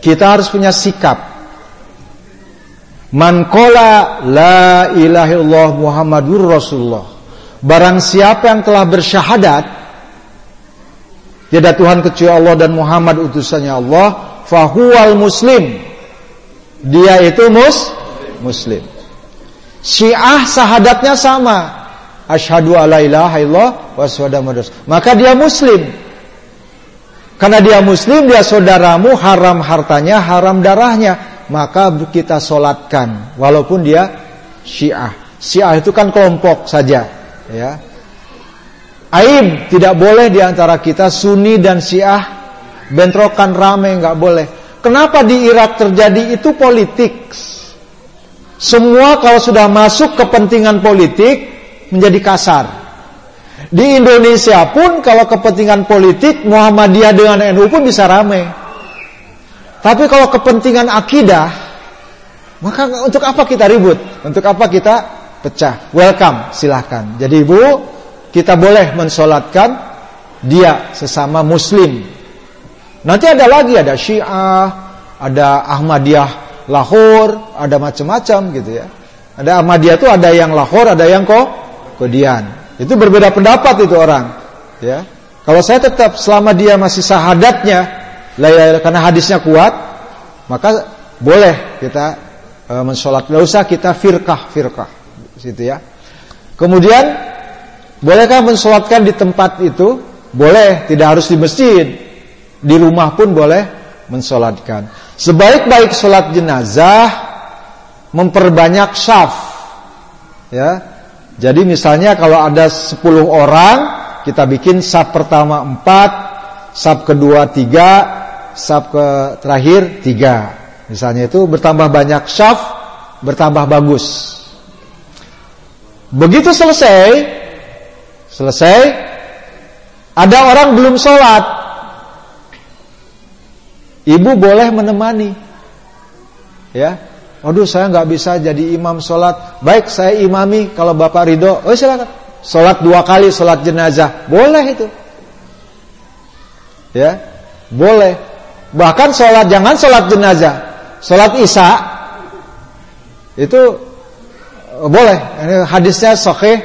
kita harus punya sikap. Man qala la ilaha illallah Muhammadur Rasulullah. Barang siapa yang telah bersyahadat tiada Tuhan kecuali Allah dan Muhammad utusannya Allah, fahuwal muslim dia itu mus muslim. Syiah sahadatnya sama. Asyhadu alla ilaha illallah wa Maka dia muslim. Karena dia muslim, dia saudaramu, haram hartanya, haram darahnya, maka kita solatkan walaupun dia Syiah. Syiah itu kan kelompok saja, ya. Aib tidak boleh di antara kita Sunni dan Syiah bentrokan rame nggak boleh. Kenapa di Irak terjadi itu politik? Semua kalau sudah masuk kepentingan politik menjadi kasar. Di Indonesia pun kalau kepentingan politik Muhammadiyah dengan NU pun bisa ramai. Tapi kalau kepentingan akidah, maka untuk apa kita ribut? Untuk apa kita pecah? Welcome, silahkan. Jadi ibu, kita boleh mensolatkan dia sesama muslim Nanti ada lagi ada Syiah, ada Ahmadiyah Lahore, ada macam-macam gitu ya. Ada Ahmadiyah itu ada yang Lahore, ada yang kok Kodian. Itu berbeda pendapat itu orang, ya. Kalau saya tetap selama dia masih sahadatnya, karena hadisnya kuat, maka boleh kita e, mensolat. Tidak usah kita firkah firkah, situ ya. Kemudian bolehkah mensolatkan di tempat itu? Boleh, tidak harus di masjid. Di rumah pun boleh mensolatkan. Sebaik-baik solat jenazah memperbanyak syaf. Ya. Jadi misalnya kalau ada 10 orang, kita bikin saf pertama 4, saf kedua 3, saf ke terakhir 3. Misalnya itu bertambah banyak syaf, bertambah bagus. Begitu selesai, selesai, ada orang belum sholat, Ibu boleh menemani. Ya. Aduh saya nggak bisa jadi imam sholat. Baik saya imami kalau bapak ridho. Oh silakan. sholat dua kali sholat jenazah. Boleh itu. Ya boleh. Bahkan sholat jangan sholat jenazah. Sholat isya itu eh, boleh. Ini hadisnya sahih.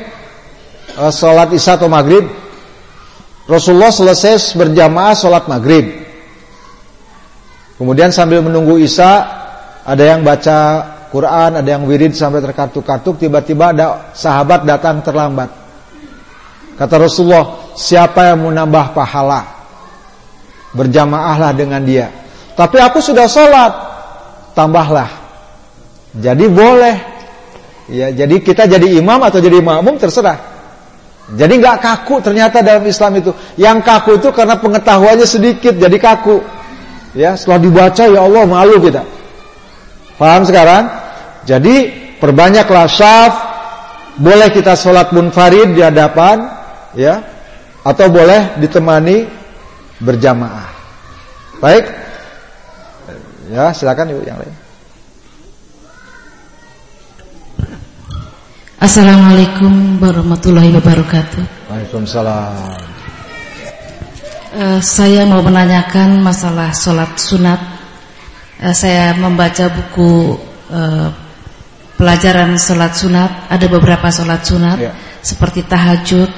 Uh, sholat isya atau maghrib. Rasulullah selesai berjamaah sholat maghrib. Kemudian sambil menunggu isya ada yang baca Quran ada yang wirid sampai terkatuk-katuk tiba-tiba ada sahabat datang terlambat kata Rasulullah siapa yang menambah pahala berjamaahlah dengan dia. Tapi aku sudah sholat, tambahlah. Jadi boleh. Ya, jadi kita jadi imam atau jadi makmum terserah. Jadi nggak kaku ternyata dalam Islam itu. Yang kaku itu karena pengetahuannya sedikit jadi kaku. Ya, setelah dibaca ya Allah malu kita. Paham sekarang? Jadi perbanyaklah syaf. Boleh kita sholat munfarid di hadapan, ya, atau boleh ditemani berjamaah. Baik. Ya, silakan Ibu yang lain.
Assalamualaikum warahmatullahi wabarakatuh.
Waalaikumsalam.
Uh, saya mau menanyakan masalah sholat sunat. Uh, saya membaca buku uh, pelajaran sholat sunat. Ada beberapa sholat sunat ya. seperti tahajud,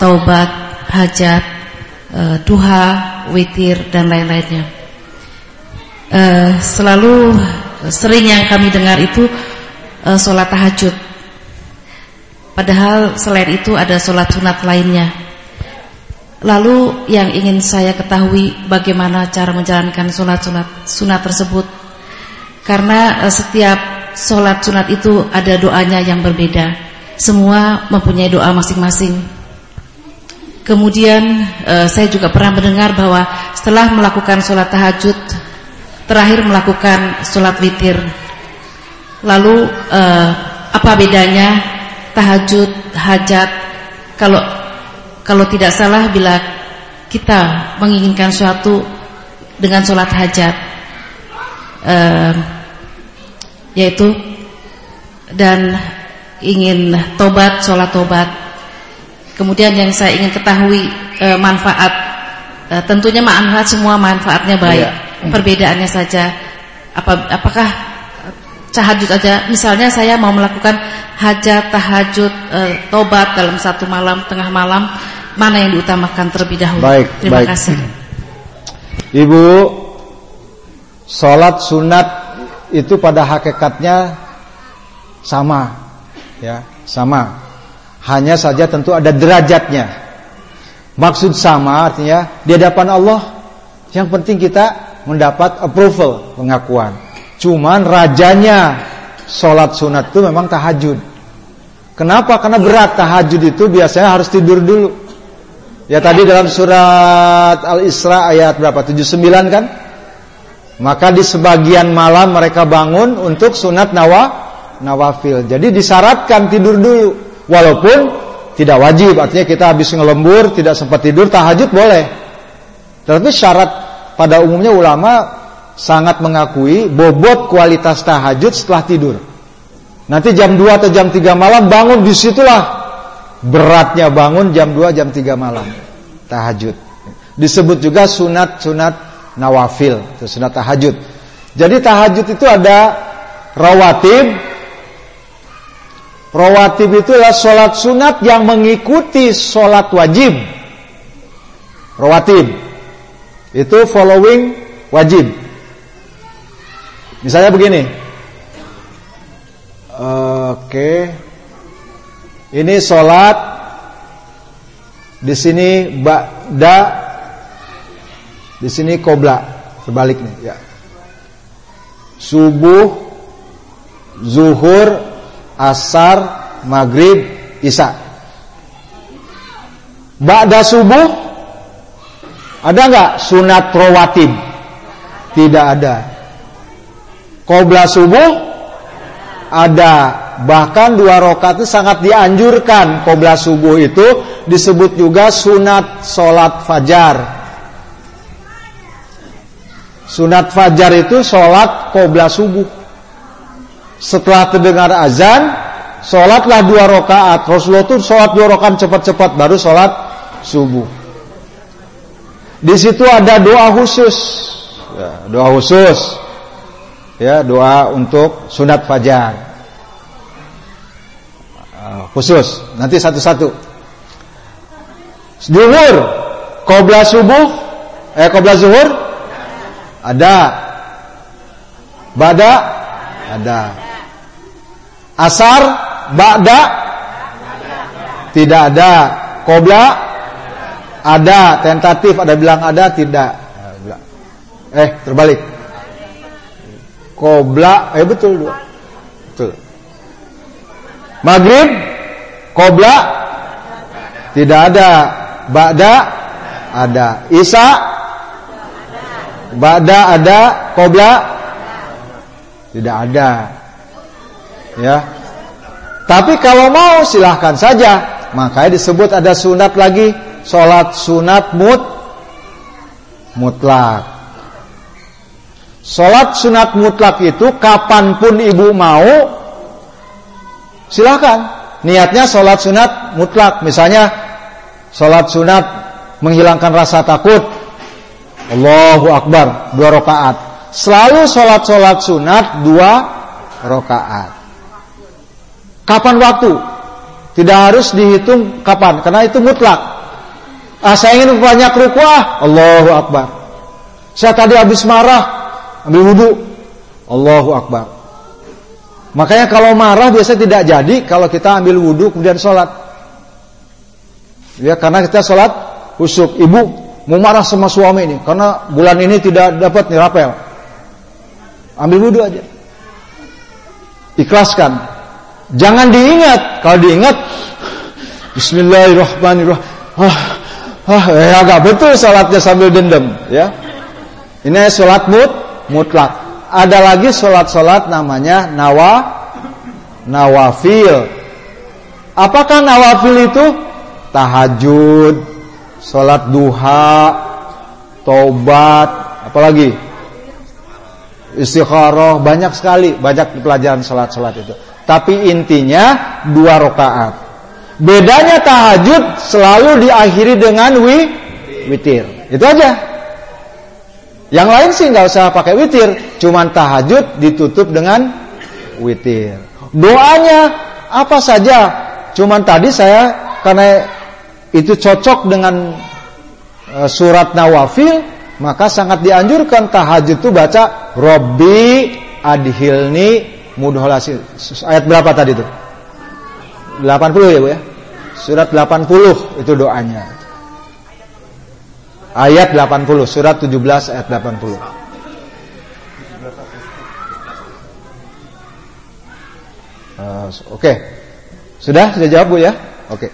taubat, hajat, uh, duha, witir dan lain-lainnya. Uh, selalu sering yang kami dengar itu uh, sholat tahajud. Padahal selain itu ada sholat sunat lainnya. Lalu yang ingin saya ketahui bagaimana cara menjalankan sholat-sholat sunat tersebut. Karena uh, setiap sholat sunat itu ada doanya yang berbeda. Semua mempunyai doa masing-masing. Kemudian uh, saya juga pernah mendengar bahwa setelah melakukan sholat tahajud terakhir melakukan sholat witir. Lalu uh, apa bedanya tahajud, hajat? Kalau kalau tidak salah bila kita menginginkan suatu dengan sholat hajat, uh, yaitu dan ingin tobat, sholat tobat Kemudian yang saya ingin ketahui e, manfaat e, tentunya manfaat semua manfaatnya baik. Iya. Perbedaannya saja apa apakah tahajud aja misalnya saya mau melakukan hajat, tahajud, e, tobat dalam satu malam, tengah malam, mana yang diutamakan terlebih dahulu?
Baik,
Terima
baik.
kasih.
Ibu Sholat sunat itu pada hakikatnya sama ya, sama hanya saja tentu ada derajatnya. Maksud sama artinya di hadapan Allah yang penting kita mendapat approval, pengakuan. Cuman rajanya sholat sunat itu memang tahajud. Kenapa? Karena berat tahajud itu biasanya harus tidur dulu. Ya tadi dalam surat Al-Isra ayat berapa? 79 kan? Maka di sebagian malam mereka bangun untuk sunat nawa, nawafil. Jadi disyaratkan tidur dulu. Walaupun tidak wajib, artinya kita habis ngelembur, tidak sempat tidur, tahajud boleh. Tetapi syarat pada umumnya ulama sangat mengakui bobot kualitas tahajud setelah tidur. Nanti jam 2 atau jam 3 malam bangun di situlah beratnya bangun jam 2 jam 3 malam tahajud. Disebut juga sunat-sunat nawafil, sunat tahajud. Jadi tahajud itu ada rawatib, Rawatib itu adalah sholat sunat yang mengikuti sholat wajib. Rawatib itu following wajib. Misalnya begini. Oke. Ini sholat di sini ba'da di sini kobla sebaliknya ya. Subuh zuhur asar, maghrib, isya. Ba'da subuh ada nggak sunat rawatib? Tidak ada. Qobla subuh ada. Bahkan dua rakaat itu sangat dianjurkan. Qobla subuh itu disebut juga sunat solat fajar. Sunat fajar itu solat qobla subuh setelah terdengar azan sholatlah dua rakaat. Rasulullah tuh sholat dua rakaat cepat-cepat baru sholat subuh. Di situ ada doa khusus, ya, doa khusus, ya doa untuk sunat fajar khusus. Nanti satu-satu. Zuhur, qobla subuh, eh qobla zuhur? Ada, bada? Ada, asar, ba'da? Tidak ada, qobla? Ada, tentatif ada bilang ada, tidak. Eh, terbalik. Kobla, eh betul. Betul. Maghrib, kobla, tidak ada. Ba'da, ada. Isa, Ba'da ada, kobla, tidak ada. Ya. Tapi kalau mau silahkan saja. Makanya disebut ada sunat lagi sholat sunat mut mutlak. Sholat sunat mutlak itu kapan pun ibu mau silahkan. Niatnya sholat sunat mutlak. Misalnya sholat sunat menghilangkan rasa takut. Allahu Akbar dua rakaat. Selalu sholat sholat sunat dua rakaat. Kapan waktu? Tidak harus dihitung kapan, karena itu mutlak. Ah, saya ingin banyak rukuah. Allahu Akbar. Saya tadi habis marah, ambil wudhu. Allahu Akbar. Makanya kalau marah biasa tidak jadi kalau kita ambil wudhu kemudian sholat. Ya karena kita sholat husuk. Ibu mau marah sama suami ini karena bulan ini tidak dapat nih rapel. Ambil wudhu aja. Ikhlaskan. Jangan diingat. Kalau diingat, Bismillahirrahmanirrahim. Ah, Wah, eh, agak betul sholatnya sambil dendam, ya. Ini sholat mut, mutlak. Ada lagi sholat-sholat namanya nawa, nawafil. Apakah nawafil itu? Tahajud, sholat duha, tobat, apalagi? Istikharah, banyak sekali, banyak pelajaran sholat-sholat itu. Tapi intinya dua rakaat. Bedanya tahajud selalu diakhiri dengan wi witir. Itu aja. Yang lain sih nggak usah pakai witir, cuman tahajud ditutup dengan witir. Doanya apa saja, cuman tadi saya karena itu cocok dengan uh, surat Nawafil, maka sangat dianjurkan tahajud itu baca Robbi adhilni mudholasi. Ayat berapa tadi itu? 80 ya Bu ya? Surat 80 itu doanya. Ayat 80, surat 17 ayat 80. Uh, Oke. Okay. Sudah? Sudah jawab Bu ya? Oke. Okay.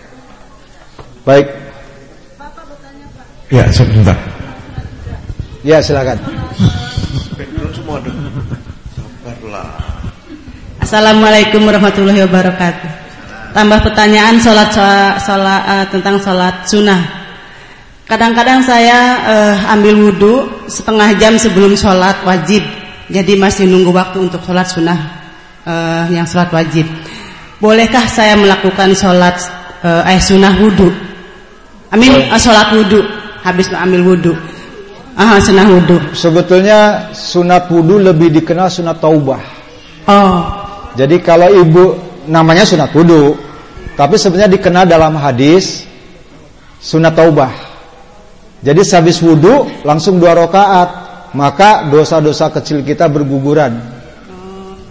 Baik.
Ya, sebentar.
Ya, silakan.
Assalamualaikum warahmatullahi wabarakatuh tambah pertanyaan sholat, sholat, uh, tentang sholat sunnah. Kadang-kadang saya uh, ambil wudhu setengah jam sebelum sholat wajib, jadi masih nunggu waktu untuk sholat sunnah uh, yang sholat wajib. Bolehkah saya melakukan sholat uh, eh sunnah wudhu? Amin uh, sholat wudhu habis ambil wudhu. Ah, sunnah wudhu.
Sebetulnya sunat wudhu lebih dikenal sunat taubah.
Oh.
Jadi kalau ibu namanya sunat wudhu, tapi sebenarnya dikenal dalam hadis sunat taubah. Jadi sehabis wudhu langsung dua rakaat, maka dosa-dosa kecil kita berguguran.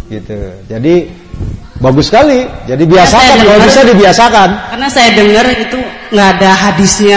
Gitu. Jadi bagus sekali. Jadi biasakan kalau bisa dibiasakan.
Karena saya dengar itu nggak ada hadisnya